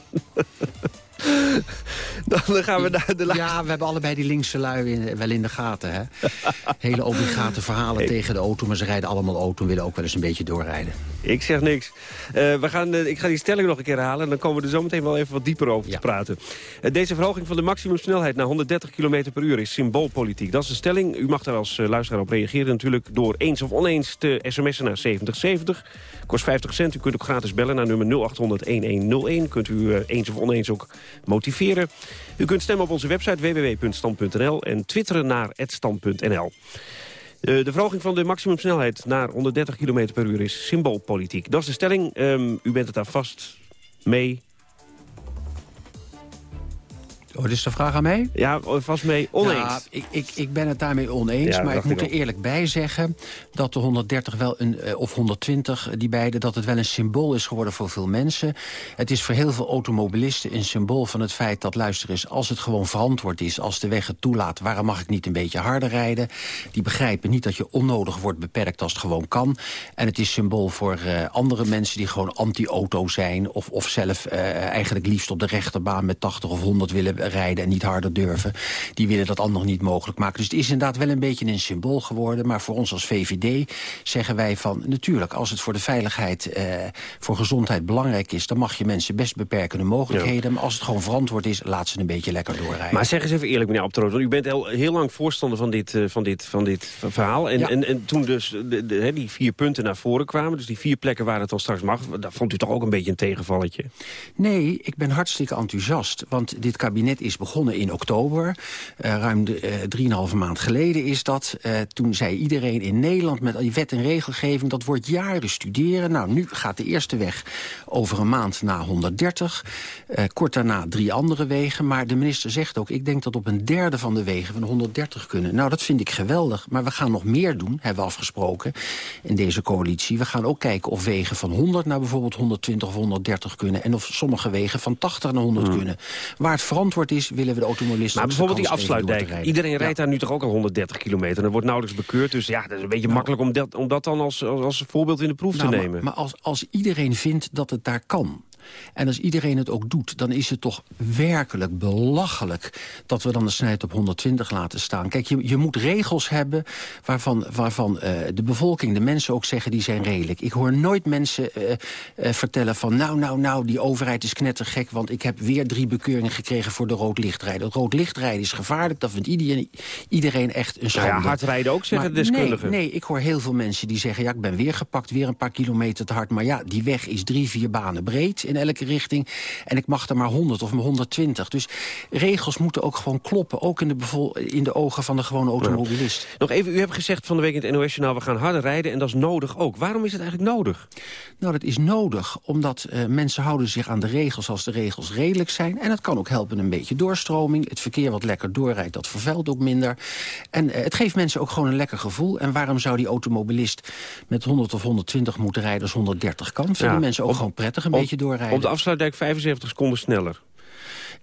Dan gaan we naar de laatste. Ja, we hebben allebei die linkse lui in, wel in de gaten. Hè? Hele obligate verhalen tegen de auto, maar ze rijden allemaal auto... en willen ook wel eens een beetje doorrijden. Ik zeg niks. Uh, we gaan, uh, ik ga die stelling nog een keer herhalen... en dan komen we er zo meteen wel even wat dieper over ja. te praten. Uh, deze verhoging van de maximumsnelheid naar 130 km per uur is symboolpolitiek. Dat is de stelling. U mag daar als luisteraar op reageren natuurlijk... door eens of oneens te sms'en naar 7070. Kost 50 cent. U kunt ook gratis bellen naar nummer 0800-1101. Kunt u eens of oneens ook motiveren. U kunt stemmen op onze website www.stand.nl en twitteren naar @stand.nl. Uh, de verhoging van de maximumsnelheid naar 130 km per uur is symboolpolitiek. Dat is de stelling. Um, u bent het daar vast mee Oh, is de vraag aan mij? Ja, vast mee oneens. Ja, ik, ik, ik ben het daarmee oneens, ja, maar ik moet er eerlijk bij zeggen... dat de 130 wel een, of 120, die beide, dat het wel een symbool is geworden voor veel mensen. Het is voor heel veel automobilisten een symbool van het feit dat, luister eens... als het gewoon verantwoord is, als de weg het toelaat... waarom mag ik niet een beetje harder rijden? Die begrijpen niet dat je onnodig wordt beperkt als het gewoon kan. En het is symbool voor uh, andere mensen die gewoon anti-auto zijn... of, of zelf uh, eigenlijk liefst op de rechterbaan met 80 of 100 willen rijden en niet harder durven. Die willen dat allemaal niet mogelijk maken. Dus het is inderdaad wel een beetje een symbool geworden. Maar voor ons als VVD zeggen wij van... natuurlijk, als het voor de veiligheid, eh, voor gezondheid belangrijk is... dan mag je mensen best beperkende mogelijkheden. Ja. Maar als het gewoon verantwoord is, laat ze een beetje lekker doorrijden. Maar zeg eens even eerlijk, meneer Abtroot. Want u bent heel, heel lang voorstander van dit, uh, van dit, van dit verhaal. En, ja. en, en toen dus de, de, he, die vier punten naar voren kwamen... dus die vier plekken waar het dan straks mag... dat vond u toch ook een beetje een tegenvalletje? Nee, ik ben hartstikke enthousiast. Want dit kabinet is begonnen in oktober. Uh, ruim drieënhalve uh, maand geleden is dat. Uh, toen zei iedereen in Nederland met die wet en regelgeving... dat wordt jaren studeren. Nou, nu gaat de eerste weg over een maand naar 130. Uh, kort daarna drie andere wegen. Maar de minister zegt ook... ik denk dat op een derde van de wegen van 130 kunnen. Nou, dat vind ik geweldig. Maar we gaan nog meer doen, hebben we afgesproken... in deze coalitie. We gaan ook kijken of wegen van 100 naar bijvoorbeeld 120 of 130 kunnen. En of sommige wegen van 80 naar 100 hmm. kunnen. Waar het verantwoord is, willen we de automobilisten... Maar bijvoorbeeld die afsluitdijk. Iedereen rijdt ja. daar nu toch ook al 130 kilometer. Dat wordt nauwelijks bekeurd. Dus ja, dat is een beetje nou, makkelijk om dat, om dat dan als, als, als voorbeeld in de proef nou, te nemen. Maar, maar als, als iedereen vindt dat het daar kan... En als iedereen het ook doet, dan is het toch werkelijk belachelijk... dat we dan de snelheid op 120 laten staan. Kijk, je, je moet regels hebben waarvan, waarvan uh, de bevolking, de mensen ook zeggen... die zijn redelijk. Ik hoor nooit mensen uh, uh, vertellen van... nou, nou, nou, die overheid is knettergek... want ik heb weer drie bekeuringen gekregen voor de rood lichtrijden. Het rood lichtrijden is gevaarlijk, dat vindt iedereen, iedereen echt een schande. Ja, hard rijden ook, zeggen maar de deskundigen. Nee, nee, ik hoor heel veel mensen die zeggen... ja, ik ben weer gepakt, weer een paar kilometer te hard... maar ja, die weg is drie, vier banen breed in elke richting. En ik mag er maar 100 of maar 120. Dus regels moeten ook gewoon kloppen. Ook in de, in de ogen van de gewone automobilist. Ja. Nog even, u hebt gezegd van de week in het NOS-journaal... we gaan harder rijden en dat is nodig ook. Waarom is het eigenlijk nodig? Nou, dat is nodig omdat uh, mensen houden zich aan de regels... als de regels redelijk zijn. En dat kan ook helpen een beetje doorstroming. Het verkeer wat lekker doorrijdt, dat vervuilt ook minder. En uh, het geeft mensen ook gewoon een lekker gevoel. En waarom zou die automobilist met 100 of 120 moeten rijden... als 130 kan? Vinden ja. mensen ook op, gewoon prettig een op, beetje doorrijden? Op de afsluitdijk 75 seconden sneller.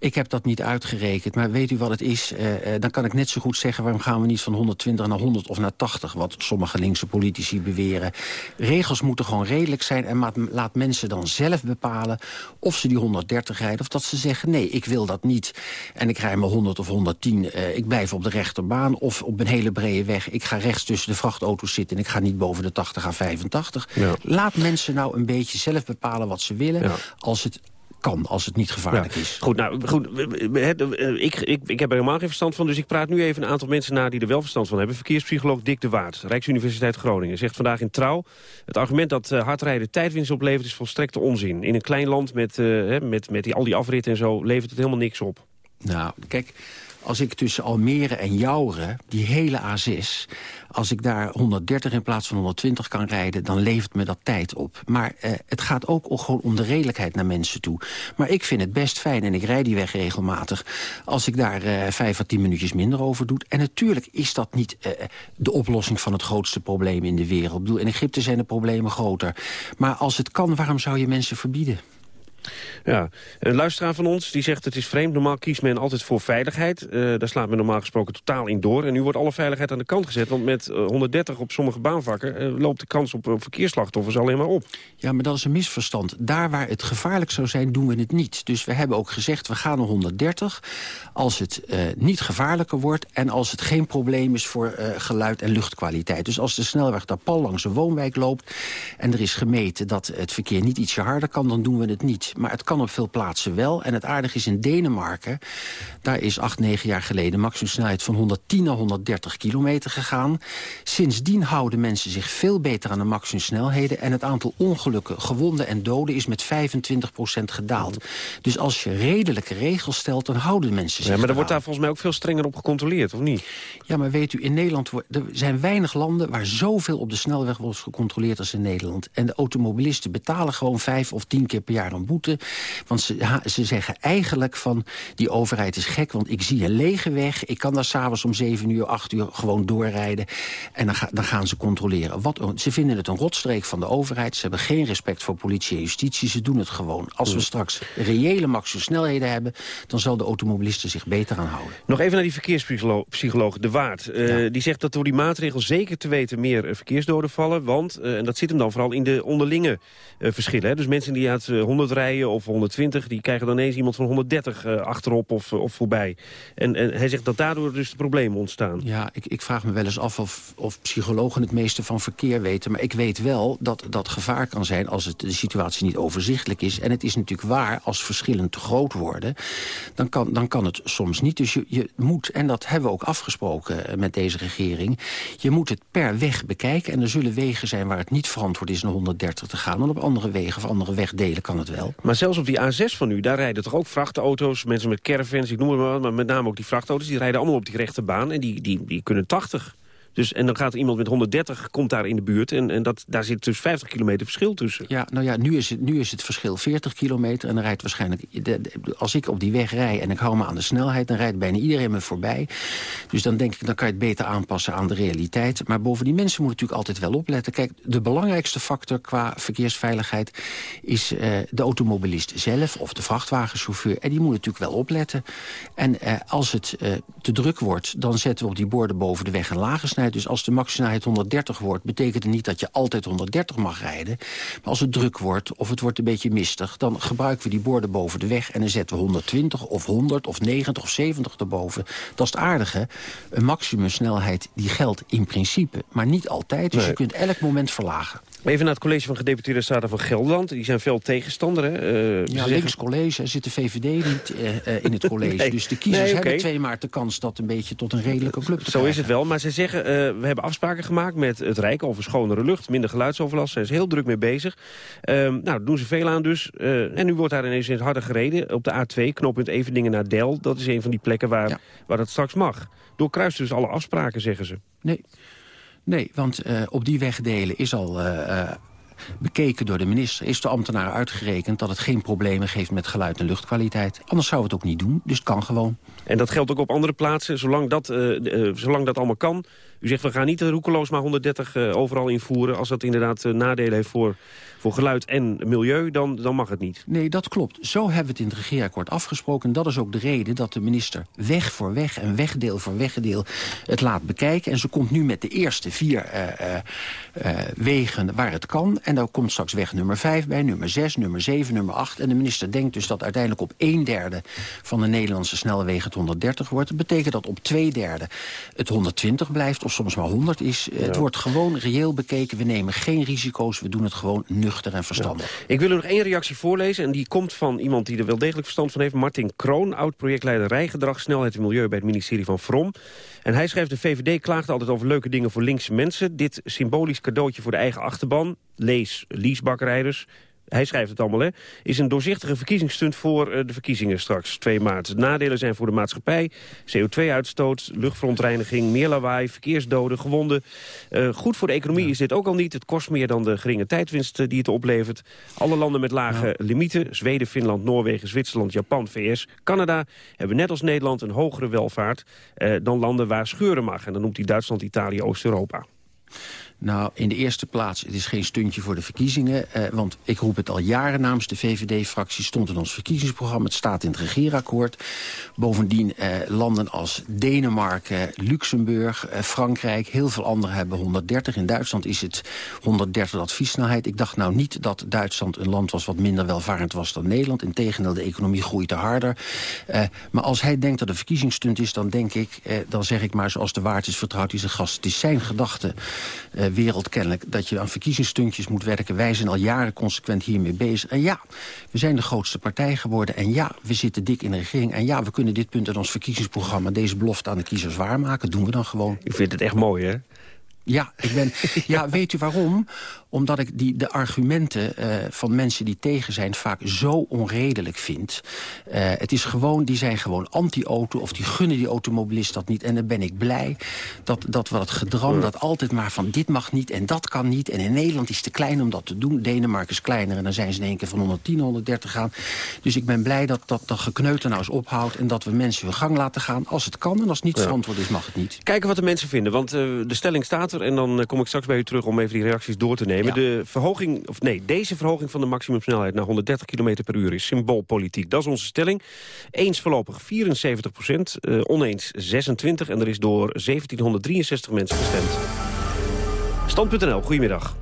Ik heb dat niet uitgerekend, maar weet u wat het is? Uh, uh, dan kan ik net zo goed zeggen... waarom gaan we niet van 120 naar 100 of naar 80... wat sommige linkse politici beweren. Regels moeten gewoon redelijk zijn... en laat mensen dan zelf bepalen of ze die 130 rijden... of dat ze zeggen, nee, ik wil dat niet. En ik rij maar 100 of 110, uh, ik blijf op de rechterbaan... of op een hele brede weg, ik ga rechts tussen de vrachtauto's zitten... en ik ga niet boven de 80 à 85. Ja. Laat mensen nou een beetje zelf bepalen wat ze willen... Ja. als het kan als het niet gevaarlijk ja. is. Goed, nou, goed ik, ik, ik heb er helemaal geen verstand van... dus ik praat nu even een aantal mensen na die er wel verstand van hebben. Verkeerspsycholoog Dick de Waard, Rijksuniversiteit Groningen... zegt vandaag in Trouw... het argument dat uh, hardrijden tijdwinst oplevert is volstrekte onzin. In een klein land met, uh, met, met die, al die afritten en zo levert het helemaal niks op. Nou, kijk, als ik tussen Almere en Jouren, die hele A6... als ik daar 130 in plaats van 120 kan rijden... dan levert me dat tijd op. Maar eh, het gaat ook gewoon om de redelijkheid naar mensen toe. Maar ik vind het best fijn, en ik rijd die weg regelmatig... als ik daar eh, vijf à tien minuutjes minder over doe. En natuurlijk is dat niet eh, de oplossing van het grootste probleem in de wereld. Ik bedoel, in Egypte zijn de problemen groter. Maar als het kan, waarom zou je mensen verbieden? Ja, een luisteraar van ons die zegt het is vreemd. Normaal kiest men altijd voor veiligheid. Uh, daar slaat men normaal gesproken totaal in door. En nu wordt alle veiligheid aan de kant gezet. Want met 130 eh, op sommige baanvakken uh, loopt de kans op verkeersslachtoffers alleen maar op. Ja, maar dat is een misverstand. Daar waar het gevaarlijk zou zijn, doen we het niet. Dus we hebben ook gezegd, we gaan naar 130 als het niet gevaarlijker wordt... en als het geen probleem is voor geluid en luchtkwaliteit. Dus als de snelweg daar pal langs een woonwijk loopt... en er is gemeten dat het verkeer niet ietsje harder kan, dan doen we het niet. Maar het kan op veel plaatsen wel. En het aardige is in Denemarken, daar is acht, negen jaar geleden... maximumsnelheid van 110 naar 130 kilometer gegaan. Sindsdien houden mensen zich veel beter aan de maximumsnelheden... en het aantal ongelukken, gewonden en doden is met 25% gedaald. Dus als je redelijke regels stelt, dan houden mensen zich Ja, maar er wordt daar volgens mij ook veel strenger op gecontroleerd, of niet? Ja, maar weet u, in Nederland er zijn weinig landen... waar zoveel op de snelweg wordt gecontroleerd als in Nederland. En de automobilisten betalen gewoon vijf of tien keer per jaar een boete. Want ze, ze zeggen eigenlijk van die overheid is gek... want ik zie een lege weg, ik kan daar s'avonds om 7 uur, 8 uur gewoon doorrijden... en dan, dan gaan ze controleren. Wat, ze vinden het een rotstreek van de overheid. Ze hebben geen respect voor politie en justitie. Ze doen het gewoon. Als we straks reële maximumsnelheden hebben... dan zal de automobilisten zich beter aan houden. Nog even naar die verkeerspsycholoog De Waard. Uh, Die zegt dat door die maatregel zeker te weten meer verkeersdoden vallen. Want, uh, en dat zit hem dan vooral in de onderlinge uh, verschillen. Hè? Dus mensen die uit 100 rijden of 120... die krijgen dan ineens iemand van 130 uh, achterop of, of voorbij. En, en hij zegt dat daardoor dus de problemen ontstaan. Ja, ik, ik vraag me wel eens af of, of psychologen het meeste van verkeer weten. Maar ik weet wel dat dat gevaar kan zijn als de situatie niet overzichtelijk is. En het is natuurlijk waar, als verschillen te groot worden... dan kan, dan kan het soms niet. Dus je, je moet, en dat hebben we ook afgesproken eh, met deze regering... je moet het per weg bekijken. En er zullen wegen zijn waar het niet verantwoord is naar 130 te gaan. En op andere wegen of andere wegdelen kan het wel. Maar zelfs op die A6 van u, daar rijden toch ook vrachtauto's... mensen met caravans, ik noem het maar, maar met name ook die vrachtauto's... die rijden allemaal op die rechte baan en die, die, die kunnen 80. Dus, en dan gaat iemand met 130, komt daar in de buurt... en, en dat, daar zit dus 50 kilometer verschil tussen. Ja, nou ja, nu is het, nu is het verschil 40 kilometer... en dan rijdt waarschijnlijk... als ik op die weg rij en ik hou me aan de snelheid... dan rijdt bijna iedereen me voorbij. Dus dan denk ik, dan kan je het beter aanpassen aan de realiteit. Maar boven die mensen moeten natuurlijk altijd wel opletten. Kijk, de belangrijkste factor qua verkeersveiligheid... is uh, de automobilist zelf of de vrachtwagenchauffeur. En die moet natuurlijk wel opletten. En uh, als het uh, te druk wordt, dan zetten we op die borden boven de weg een lage dus als de maximumsnelheid 130 wordt... betekent het niet dat je altijd 130 mag rijden. Maar als het druk wordt of het wordt een beetje mistig... dan gebruiken we die borden boven de weg... en dan zetten we 120 of 100 of 90 of 70 erboven. Dat is het aardige. Een maximumsnelheid die geldt in principe, maar niet altijd. Dus je kunt elk moment verlagen. Even naar het college van gedeputeerde staten van Gelderland. Die zijn veel tegenstander. Hè? Uh, ja, links college. Er zit de VVD niet uh, uh, in het college. nee. Dus de kiezers nee, okay. hebben twee maart de kans dat een beetje tot een redelijke club te Zo krijgen. is het wel. Maar ze zeggen, we hebben afspraken gemaakt met het Rijk over schonere lucht. Minder geluidsoverlast. Zijn ze heel druk mee bezig. nou, daar doen ze veel aan dus. en nu wordt daar ineens harder gereden. Op de A2, knooppunt Eveningen naar Del. Dat is een van die plekken waar, ja. waar dat straks mag. Doorkruist dus alle afspraken, zeggen ze. Nee. Nee, want uh, op die wegdelen is al uh, uh, bekeken door de minister... is de ambtenaar uitgerekend dat het geen problemen geeft met geluid en luchtkwaliteit. Anders zou het ook niet doen, dus het kan gewoon. En dat geldt ook op andere plaatsen, zolang dat, zolang dat allemaal kan... U zegt, we gaan niet roekeloos maar 130 overal invoeren... als dat inderdaad nadelen heeft voor, voor geluid en milieu, dan, dan mag het niet. Nee, dat klopt. Zo hebben we het in het regeerakkoord afgesproken. En dat is ook de reden dat de minister weg voor weg en wegdeel voor wegdeel het laat bekijken. En ze komt nu met de eerste vier wegen waar het kan. En dan komt straks weg nummer 5 bij, nummer 6, nummer 7, nummer 8. En de minister denkt dus dat uiteindelijk op een derde van de Nederlandse snelwegen het 130 wordt. Dat betekent dat op twee derde het 120 blijft of soms maar 100 is. Ja. Het wordt gewoon reëel bekeken. We nemen geen risico's, we doen het gewoon nuchter en verstandig. Ja. Ik wil er nog één reactie voorlezen en die komt van iemand die er wel degelijk verstand van heeft. Martin Kroon, oud-projectleider rijgedrag, snelheid en milieu bij het ministerie van Vrom. En hij schrijft, de VVD klaagt altijd over leuke dingen voor linkse mensen. Dit symbolisch cadeautje voor de eigen achterban, lees leasebakrijders, hij schrijft het allemaal, hè, is een doorzichtige verkiezingsstunt voor de verkiezingen straks, 2 maart. nadelen zijn voor de maatschappij, CO2-uitstoot, luchtverontreiniging, meer lawaai, verkeersdoden, gewonden. goed voor de economie is dit ook al niet. Het kost meer dan de geringe tijdwinst die het oplevert. Alle landen met lage limieten, Zweden, Finland, Noorwegen, Zwitserland, Japan, VS, Canada, hebben net als Nederland een hogere welvaart dan landen waar scheuren mag. En dan noemt hij Duitsland, Italië, Oost-Europa. Nou, in de eerste plaats, het is geen stuntje voor de verkiezingen. Eh, want ik roep het al jaren namens de VVD-fractie. stond in ons verkiezingsprogramma. Het staat in het regeerakkoord. Bovendien eh, landen als Denemarken, Luxemburg, eh, Frankrijk... heel veel anderen hebben 130. In Duitsland is het 130 adviessnelheid. Ik dacht nou niet dat Duitsland een land was... wat minder welvarend was dan Nederland. Integendeel, de economie groeit harder. Eh, maar als hij denkt dat een verkiezingsstunt is... dan denk ik, eh, dan zeg ik maar zoals de waard is vertrouwd... is een gast. Het is zijn gedachte eh, wereld kennelijk... dat je aan verkiezingsstuntjes moet werken. Wij zijn al jaren consequent hiermee bezig. En ja, we zijn de grootste partij geworden. En ja, we zitten dik in de regering. En ja, we kunnen dit punt in ons verkiezingsprogramma... deze belofte aan de kiezers waarmaken. Doen we dan gewoon. Ik vind het echt mooi, hè? Ja, ik ben, ja, weet u waarom? Omdat ik die, de argumenten uh, van mensen die tegen zijn vaak zo onredelijk vind. Uh, het is gewoon, die zijn gewoon anti-auto of die gunnen die automobilist dat niet. En dan ben ik blij dat, dat we het gedram, dat altijd maar van dit mag niet en dat kan niet. En in Nederland is het te klein om dat te doen. Denemarken is kleiner en dan zijn ze in één keer van 110, 130 gaan. Dus ik ben blij dat dat, dat gekneuter nou eens ophoudt en dat we mensen hun gang laten gaan. Als het kan en als het niet verantwoord is, mag het niet. Kijken wat de mensen vinden, want uh, de stelling staat en dan kom ik straks bij u terug om even die reacties door te nemen. De verhoging, of nee, deze verhoging van de maximumsnelheid naar 130 km per uur is symboolpolitiek. Dat is onze stelling. Eens voorlopig 74 procent, uh, oneens 26 en er is door 1763 mensen gestemd. Stand.nl, goedemiddag.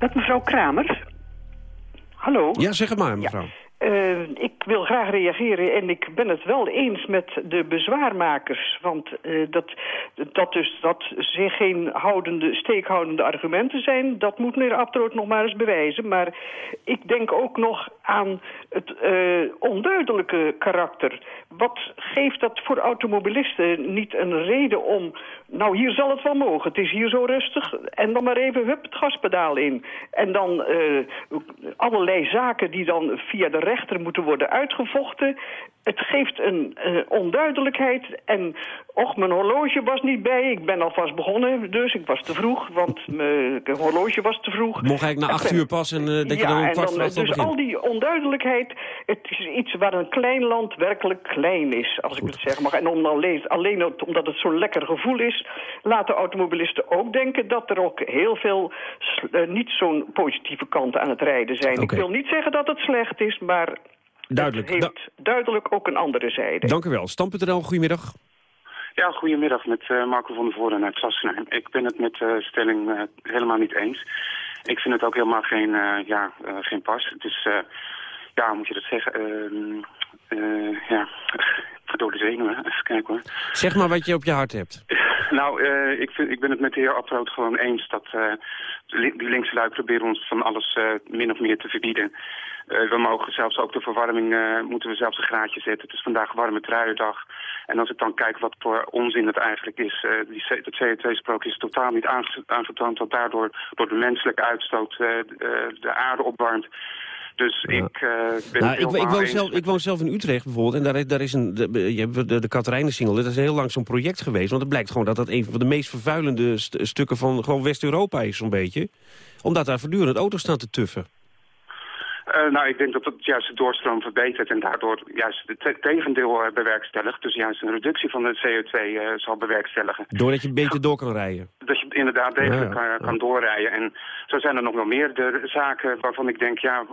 Met mevrouw Kramer. Hallo? Ja, zeg het maar, mevrouw. Uh, ik wil graag reageren en ik ben het wel eens met de bezwaarmakers. Want uh, dat, dat, dus, dat ze geen houdende, steekhoudende argumenten zijn... dat moet meneer Abtroot nog maar eens bewijzen. Maar ik denk ook nog aan het uh, onduidelijke karakter. Wat geeft dat voor automobilisten niet een reden om... nou, hier zal het wel mogen, het is hier zo rustig... en dan maar even hup, het gaspedaal in. En dan allerlei zaken die dan via de rechter moeten worden uitgevochten. Het geeft een uh, onduidelijkheid en och, mijn horloge was niet bij. Ik ben alvast begonnen, dus ik was te vroeg, want mijn horloge was te vroeg. Mocht ik na acht uur pas en uh, dat ja, je dan een kwart dan, Dus al die onduidelijkheid, het is iets waar een klein land werkelijk klein is, als ik het zeggen mag. En om alleen, alleen omdat het zo'n lekker gevoel is, laten automobilisten ook denken dat er ook heel veel uh, niet zo'n positieve kanten aan het rijden zijn. Okay. Ik wil niet zeggen dat het slecht is, maar Duidelijk. Het heeft duidelijk ook een andere zijde. Dank u wel. Stam.nl, goedemiddag. Ja, goedemiddag met uh, Marco van der Voorden uit Klassenheim. Ik ben het met de uh, stelling uh, helemaal niet eens. Ik vind het ook helemaal geen, ja, geen pas. Het is, ja, hoe moet je dat zeggen? Ehm, ja, door de zenuwen. Even kijken hoor. Zeg maar wat je op je hart hebt. nou, ik, vind, ik ben het met de heer Abrood gewoon eens dat die linkse lui proberen ons van alles min of meer te verbieden. Uh, we mogen zelfs ook de verwarming, moeten we zelfs een graadje zetten. Het is vandaag warme truiendag. En als ik dan kijk wat voor onzin het eigenlijk is, die het CO2-sprookje is totaal niet aangetoond dat daardoor door de menselijke uitstoot de aarde opwarmt. Dus ja. ik uh, ben nou, ik, ik, woon zelf, ik woon zelf in Utrecht bijvoorbeeld. En daar, daar is een, de, je hebt de, de Katharijnen-singel. Dat is heel lang zo'n project geweest. Want het blijkt gewoon dat dat een van de meest vervuilende st stukken van gewoon West-Europa is, zo'n beetje. Omdat daar voortdurend auto's staan te tuffen. Uh, nou, ik denk dat het juist de doorstroom verbetert en daardoor juist het tegendeel uh, bewerkstelligt. Dus juist een reductie van de CO2 uh, zal bewerkstelligen. Doordat je beter door kan rijden? Dat je inderdaad degelijk ja, kan, kan, doorrijden. En zo zijn er nog wel meer de zaken waarvan ik denk, ja,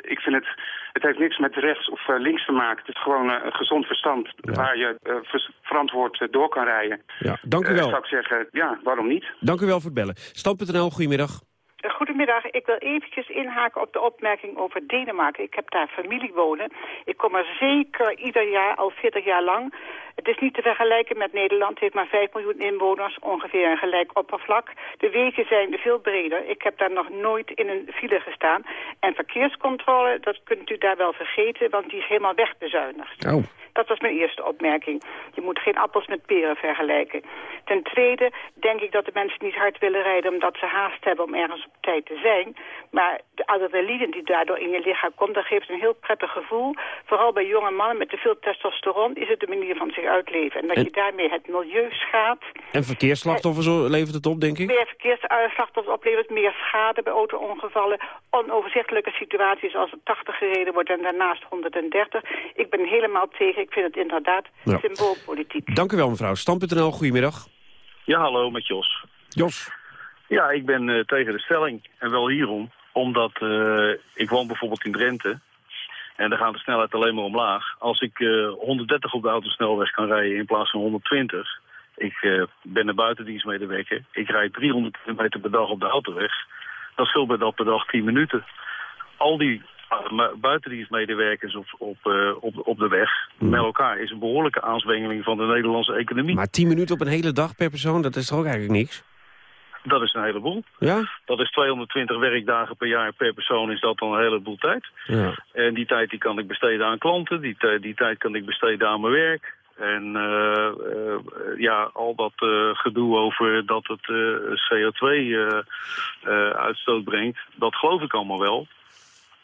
ik vind het, het heeft niks met rechts of links te maken. Het is gewoon een gezond verstand ja. waar je verantwoord door kan rijden. Ja, dank u wel. zou ik zeggen, ja, waarom niet? Dank u wel voor het bellen. Stand.nl, goedemiddag. Goedemiddag, ik wil eventjes inhaken op de opmerking over Denemarken. Ik heb daar familie wonen. Ik kom er zeker ieder jaar, al 40 jaar lang. Het is niet te vergelijken met Nederland. Het heeft maar 5 miljoen inwoners, ongeveer een gelijk oppervlak. De wegen zijn veel breder. Ik heb daar nog nooit in een file gestaan. En verkeerscontrole, dat kunt u daar wel vergeten, want die is helemaal wegbezuinigd. Oh. Dat was mijn eerste opmerking. Je moet geen appels met peren vergelijken. Ten tweede denk ik dat de mensen niet hard willen rijden omdat ze haast hebben om ergens op tijd te zijn. Maar de adrenaline die daardoor in je lichaam komt, dat geeft een heel prettig gevoel. Vooral bij jonge mannen met te veel testosteron is het de manier van zich uitleven. En dat je daarmee het milieu schaadt. En verkeersslachtoffers levert het op, denk ik? Meer verkeersslachtoffers oplevert meer schade bij auto-ongevallen. Onoverzichtelijke situaties als er 80 gereden wordt en daarnaast 130. Ik ben helemaal tegen. Ik vind het inderdaad symboolpolitiek. Dank u wel, mevrouw. Stam.nl, goedemiddag. Ja, hallo, met Jos. Jos. Ja, ik ben uh, tegen de stelling. En wel hierom. Omdat uh, ik woon bijvoorbeeld in Drenthe. En daar gaat de snelheid alleen maar omlaag. Als ik uh, 130 op de autosnelweg kan rijden in plaats van 120... Ik uh, ben een buitendienstmedewerker. Ik rijd 300 kilometer per dag op de autoweg. Dat scheelt bij dat per dag 10 minuten. Al die buitendienstmedewerkers op, op, uh, op, op de weg hmm. met elkaar is een behoorlijke aanzwengeling van de Nederlandse economie. Maar 10 minuten op een hele dag per persoon, dat is toch ook eigenlijk niks? Dat is een heleboel. Ja? Dat is 220 werkdagen per jaar per persoon, is dat dan een heleboel tijd. Ja. En die tijd die kan ik besteden aan klanten, die, die tijd kan ik besteden aan mijn werk. En uh, uh, ja, al dat uh, gedoe over dat het CO2-uitstoot brengt, dat geloof ik allemaal wel.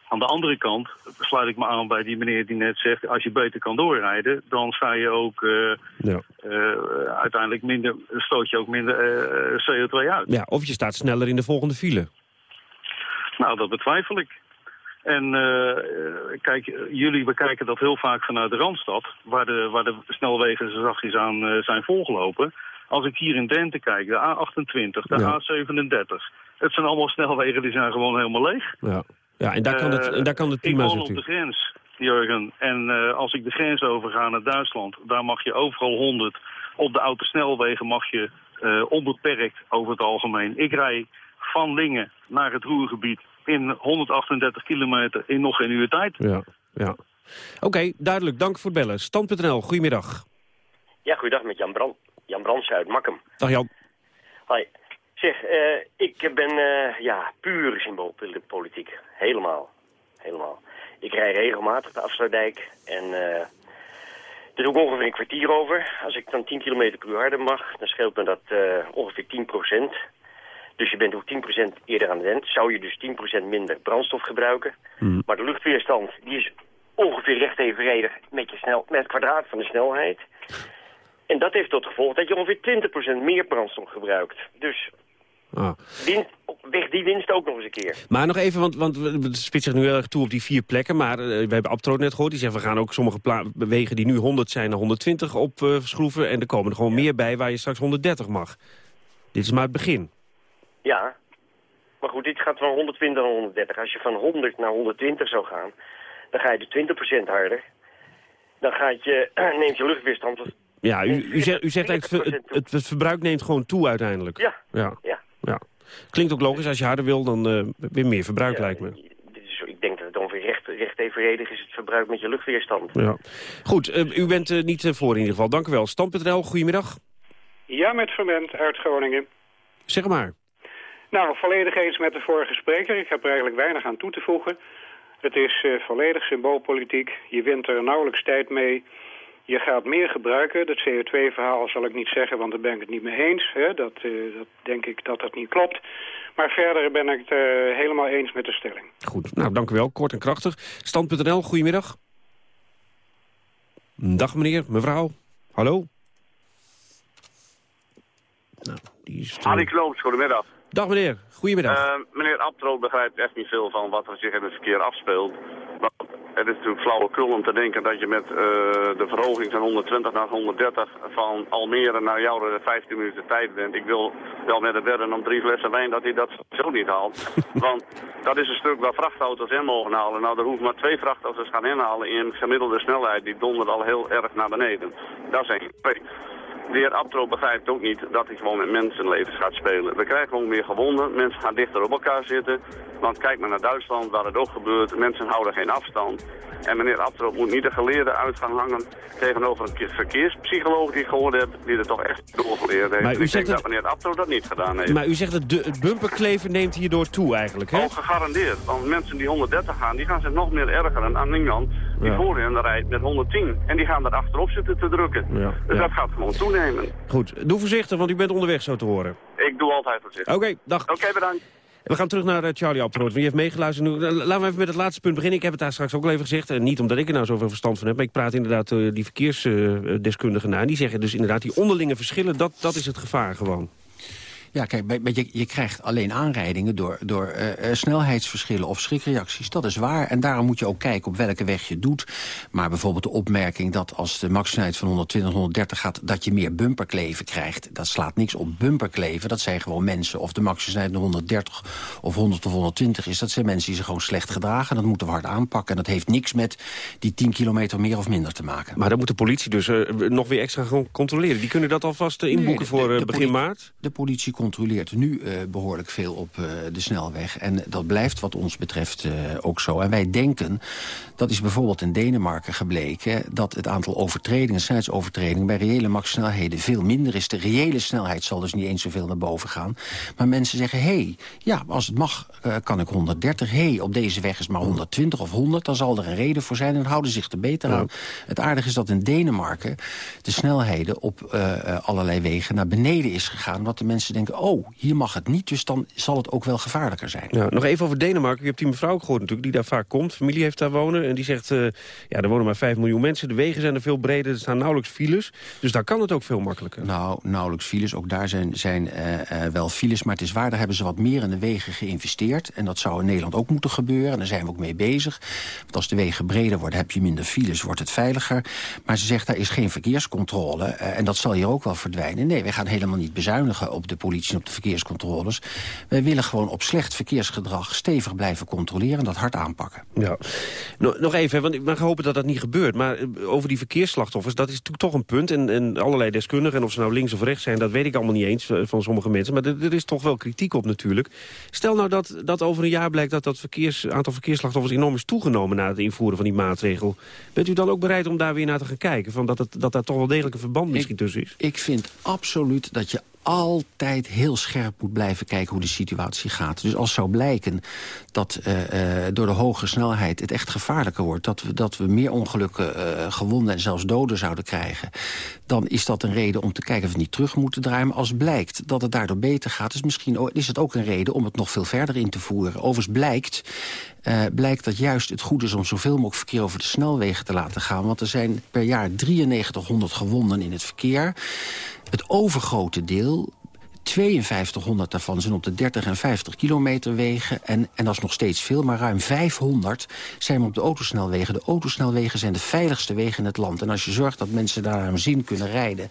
Aan de andere kant sluit ik me aan bij die meneer die net zegt... als je beter kan doorrijden, dan sta je ook ja. uiteindelijk minder, stoot je ook minder CO2 uit. Ja, of je staat sneller in de volgende file. Nou, dat betwijfel ik. En kijk, jullie bekijken dat heel vaak vanuit de Randstad... waar de, waar de snelwegen zo zachtjes aan zijn volgelopen. Als ik hier in Drenthe kijk, de A28, de ja. A37... het zijn allemaal snelwegen die zijn gewoon helemaal leeg. Ja, ja en, daar kan het, en daar kan het prima Ik woon op de grens, Jurgen. En uh, als ik de grens overga naar Duitsland... daar mag je overal 100. Op de autosnelwegen mag je onbeperkt over het algemeen. Ik rij van Lingen naar het Roergebied in 138 kilometer in nog geen uur tijd. Ja, ja. Oké, okay, duidelijk. Dank voor het bellen. Stand.nl, goedemiddag. Ja, goeiedag met Jan, Brand, Jan Brands uit Makkum. Dag Jan. Hoi. Zeg, uh, ik ben uh, ja, puur symboolpolitiek. Helemaal. Helemaal. Ik rij regelmatig de Afsluitdijk en uh, er is ook ongeveer een kwartier over. Als ik dan 10 km per uur harder mag, dan scheelt me dat ongeveer 10 procent. Dus je bent ook 10% eerder aan de wend. Zou je dus 10% minder brandstof gebruiken. Hmm. Maar de luchtweerstand die is ongeveer recht evenredig met, je snel, met het kwadraat van de snelheid. En dat heeft tot gevolg dat je ongeveer 20% meer brandstof gebruikt. Dus ah. winst, weg die winst ook nog eens een keer. Maar nog even, want, want we spitsen zich nu heel erg toe op die vier plekken. Maar uh, we hebben Abtroot net gehoord. Die zegt, we gaan ook sommige wegen die nu 100 zijn naar 120 opschroeven. Uh, en er komen er gewoon ja. meer bij waar je straks 130 mag. Dit is maar het begin. Ja, maar goed, dit gaat van 120 naar 130. Als je van 100 naar 120 zou gaan, dan ga je dus 20% harder. Dan gaat je, neemt je luchtweerstand... Ja, u, u zegt, u zegt eigenlijk, het, het, het, verbruik neemt gewoon toe uiteindelijk. Ja. Ja. ja. Ja. Klinkt ook logisch, als je harder wil, dan uh, weer meer verbruik ja, lijkt me. Ik denk dat het ongeveer recht, recht evenredig is, het verbruik met je luchtweerstand. Ja. Goed, uh, u bent uh, niet voor in ieder geval. Dank u wel. Stand.nl, goedemiddag. Ja, met Verment uit Groningen. Zeg maar. Nou, volledig eens met de vorige spreker. Ik heb er eigenlijk weinig aan toe te voegen. Het is uh, volledig symboolpolitiek. Je wint er nauwelijks tijd mee. Je gaat meer gebruiken. Dat CO2-verhaal zal ik niet zeggen, want daar ben ik het niet mee eens. Hè? Dat, uh, dat denk ik dat dat niet klopt. Maar verder ben ik het uh, helemaal eens met de stelling. Goed, nou dank u wel. Kort en krachtig. Stand.nl, goedemiddag. Dag meneer, mevrouw. Hallo. Nou, die is... Harry Kloops, goedemiddag. Dag meneer, goedemiddag. Uh, meneer Abtro begrijpt echt niet veel van wat er zich in het verkeer afspeelt. Maar het is natuurlijk flauwekul om te denken dat je met uh, de verhoging van 120 naar 130 van Almere naar jou 15 minuten tijd bent. Ik wil wel met de wedden om drie flessen wijn dat hij dat zo niet haalt. Want dat is een stuk waar vrachtauto's in mogen halen. Nou, er hoeven maar twee vrachtauto's gaan inhalen in gemiddelde snelheid. Die dondert al heel erg naar beneden. Dat is één. Twee. De heer Abtro begrijpt ook niet dat hij gewoon met mensenlevens gaat spelen. We krijgen gewoon meer gewonden, mensen gaan dichter op elkaar zitten. Want kijk maar naar Duitsland, waar het ook gebeurt, mensen houden geen afstand. En meneer Abtro moet niet de geleerde uit gaan hangen tegenover een verkeerspsycholoog die ik gehoord heb, die er toch echt doorgeleerd heeft. Maar u ik zegt denk dat meneer Abtro dat niet gedaan heeft. Maar u zegt dat de, het bumperkleven neemt hierdoor toe eigenlijk, hè? Al gegarandeerd, want mensen die 130 gaan, die gaan zich nog meer ergeren aan iemand die voorin rijdt met 110. En die gaan daar achterop zitten te drukken. dus dat gaat gewoon toenemen. Goed, doe voorzichtig, want u bent onderweg zo te horen. Ik doe altijd voorzichtig. Oké, dag. Oké, bedankt. We gaan terug naar uh, Charlie Abtroot. Wie heeft meegeluisterd? Nu, laten we even met het laatste punt beginnen. Ik heb het daar straks ook al even gezegd. En niet omdat ik er nou zoveel verstand van heb. Maar ik praat inderdaad die verkeersdeskundigen na. En die zeggen dus inderdaad die onderlinge verschillen. Dat, dat is het gevaar gewoon. Ja, kijk, je, je krijgt alleen aanrijdingen door, door uh, snelheidsverschillen of schrikreacties. Dat is waar. En daarom moet je ook kijken op welke weg je doet. Maar bijvoorbeeld de opmerking dat als de maximumsnelheid van 120, 130 gaat... dat je meer bumperkleven krijgt. Dat slaat niks op bumperkleven. Dat zijn gewoon mensen. Of de maximumsnelheid 130 of 100 of 120 is. Dat zijn mensen die zich gewoon slecht gedragen. Dat moeten we hard aanpakken. En dat heeft niks met die 10 kilometer meer of minder te maken. Maar dan moet de politie dus uh, nog weer extra gaan controleren. Die kunnen dat alvast inboeken nee, de, voor begin maart? De politie controleert nu uh, behoorlijk veel op uh, de snelweg. En dat blijft wat ons betreft uh, ook zo. En wij denken, dat is bijvoorbeeld in Denemarken gebleken... dat het aantal overtredingen, snelheidsovertredingen... bij reële maxsnelheden veel minder is. De reële snelheid zal dus niet eens zoveel naar boven gaan. Maar mensen zeggen, hé, hey, ja, als het mag kan ik 130. Hé, hey, op deze weg is maar 120 of 100. Dan zal er een reden voor zijn en houden zich er beter aan. Het aardige is dat in Denemarken de snelheden op allerlei wegen naar beneden is gegaan. Wat de mensen denken, oh, hier mag het niet, dus dan zal het ook wel gevaarlijker zijn. Ja, nog even over Denemarken. Je hebt die mevrouw gehoord natuurlijk, die daar vaak komt. Familie heeft daar wonen en die zegt, uh, ja, er wonen maar 5 miljoen mensen. De wegen zijn er veel breder, er staan nauwelijks files. Dus daar kan het ook veel makkelijker. Nou, nauwelijks files. Ook daar zijn, zijn uh, uh, wel files. Maar het is waar, daar hebben ze wat meer in de wegen geïnvesteerd. En dat zou in Nederland ook moeten gebeuren. En daar zijn we ook mee bezig. Want als de wegen breder worden, heb je minder files, wordt het veiliger. Maar ze zegt, daar is geen verkeerscontrole. en dat zal hier ook wel verdwijnen. Nee, wij gaan helemaal niet bezuinigen op de politie en op de verkeerscontrole controles. Wij willen gewoon op slecht verkeersgedrag stevig blijven controleren... en dat hard aanpakken. Ja. Nog even, want ik mag hopen dat dat niet gebeurt. Maar eh, over die verkeersslachtoffers, dat is natuurlijk toch een punt. En, en allerlei deskundigen, en of ze nou links of rechts zijn... dat weet ik allemaal niet eens eh, van sommige mensen. Maar er, is toch wel kritiek op natuurlijk. Stel nou dat, dat over een jaar blijkt dat dat verkeers, aantal verkeersslachtoffers... enorm is toegenomen na het invoeren van die maatregel. Bent u dan ook bereid om daar weer naar te gaan kijken? Van dat, het, dat daar toch wel degelijk een verband misschien tussen is? Ik vind absoluut dat je altijd heel scherp moet blijven kijken hoe de situatie gaat. Dus als zou blijken dat uh, door de hoge snelheid het echt gevaarlijker wordt... dat we, dat we meer ongelukken, uh, gewonden en zelfs doden zouden krijgen... dan is dat een reden om te kijken of we niet terug moeten draaien. Maar als blijkt dat het daardoor beter gaat... is, misschien, is het ook een reden om het nog veel verder in te voeren. Overigens blijkt... Blijkt dat juist het goed is om zoveel mogelijk verkeer over de snelwegen te laten gaan. Want er zijn per jaar 9300 gewonden in het verkeer. Het overgrote deel 5200 daarvan zijn op de 30 en 50 kilometer wegen. En, en dat is nog steeds veel, maar ruim 500 zijn op de autosnelwegen. De autosnelwegen zijn de veiligste wegen in het land. En als je zorgt dat mensen daar een zin kunnen rijden...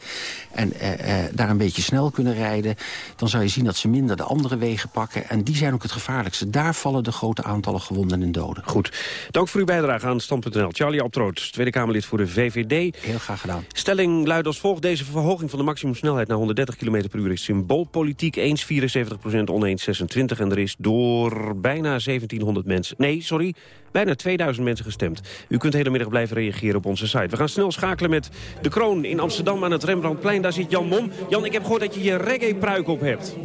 en eh, eh, daar een beetje snel kunnen rijden... dan zou je zien dat ze minder de andere wegen pakken. En die zijn ook het gevaarlijkste. Daar vallen de grote aantallen gewonden en doden. Goed. Dank voor uw bijdrage aan Stand.nl. Charlie Abtroot, Tweede Kamerlid voor de VVD. Heel graag gedaan. Stelling luidt als volgt. Deze verhoging van de maximumsnelheid naar 130 km per uur is symbool politiek eens 74% oneens 26. En er is door bijna 1700 mensen... Nee, sorry, bijna 2000 mensen gestemd. U kunt de hele middag blijven reageren op onze site. We gaan snel schakelen met De Kroon in Amsterdam aan het Rembrandtplein. Daar zit Jan Mom. Jan, ik heb gehoord dat je je reggae-pruik op hebt.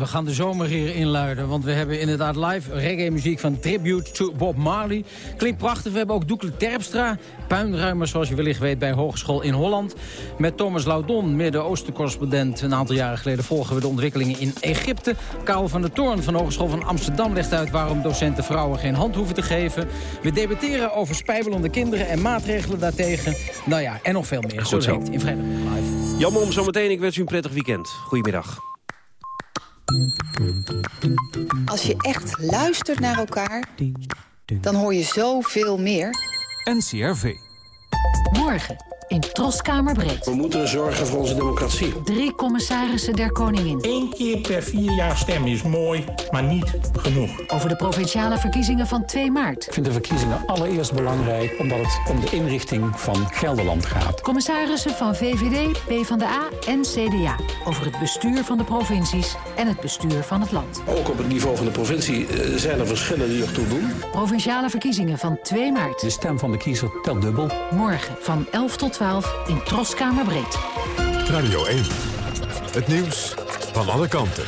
We gaan de zomer hier inluiden, want we hebben inderdaad live reggae-muziek van Tribute to Bob Marley. Klinkt prachtig. We hebben ook Doekle Terpstra, puinruimer zoals je wellicht weet bij Hogeschool in Holland. Met Thomas Laudon, Midden-Oosten-correspondent. Een aantal jaren geleden volgen we de ontwikkelingen in Egypte. Karel van der Toorn van Hogeschool van Amsterdam legt uit waarom docenten vrouwen geen hand hoeven te geven. We debatteren over spijbelende kinderen en maatregelen daartegen. Nou ja, en nog veel meer. Goed zo. in Vrijdag Live. Jan Mom, zometeen. Ik wens u een prettig weekend. Goedemiddag. Als je echt luistert naar elkaar, dan hoor je zoveel meer. NCRV. Morgen in Troskamerbreed. We moeten zorgen voor onze democratie. Drie commissarissen der koningin. Eén keer per vier jaar stemmen is mooi, maar niet genoeg. Over de provinciale verkiezingen van 2 maart. Ik vind de verkiezingen allereerst belangrijk... omdat het om de inrichting van Gelderland gaat. Commissarissen van VVD, PvdA en CDA. Over het bestuur van de provincies en het bestuur van het land. Ook op het niveau van de provincie eh, zijn er verschillen die ertoe doen. Provinciale verkiezingen van 2 maart. De stem van de kiezer telt dubbel. Morgen van 11 tot 12 in Troskamerbreed. Radio 1. Het nieuws van alle kanten.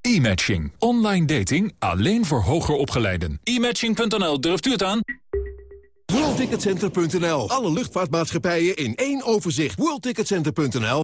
E-matching. Online dating alleen voor hoger opgeleiden. E-matching.nl, durft u het aan? WorldTicketCenter.nl. Alle luchtvaartmaatschappijen in één overzicht. WorldTicketCenter.nl.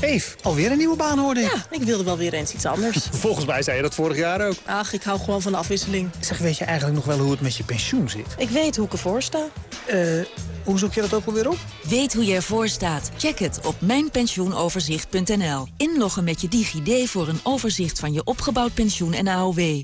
Eef, alweer een nieuwe baan hoorde ik. Ja, ik wilde wel weer eens iets anders. Volgens mij zei je dat vorig jaar ook. Ach, ik hou gewoon van de afwisseling. Zeg, weet je eigenlijk nog wel hoe het met je pensioen zit? Ik weet hoe ik ervoor sta. Eh, hoe zoek je dat ook alweer op? Weet hoe je ervoor staat? Check het op mijnpensioenoverzicht.nl. Inloggen met je DigiD voor een overzicht van je opgebouwd pensioen en AOW.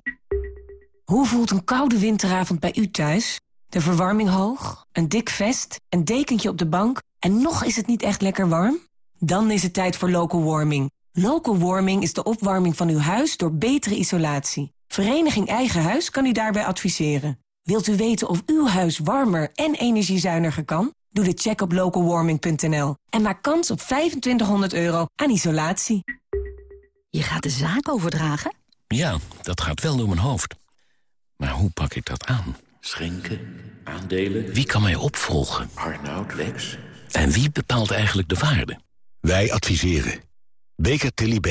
Hoe voelt een koude winteravond bij u thuis? De verwarming hoog, een dik vest, een dekentje op de bank... en nog is het niet echt lekker warm? Dan is het tijd voor local warming. Local warming is de opwarming van uw huis door betere isolatie. Vereniging Eigen Huis kan u daarbij adviseren. Wilt u weten of uw huis warmer en energiezuiniger kan? Doe de check op localwarming.nl en maak kans op 2500 euro aan isolatie. Je gaat de zaak overdragen? Ja, dat gaat wel door mijn hoofd. Maar hoe pak ik dat aan? Schenken, aandelen... Wie kan mij opvolgen? Arnoud, Lex... En wie bepaalt eigenlijk de waarde? Wij adviseren. Beker Tilly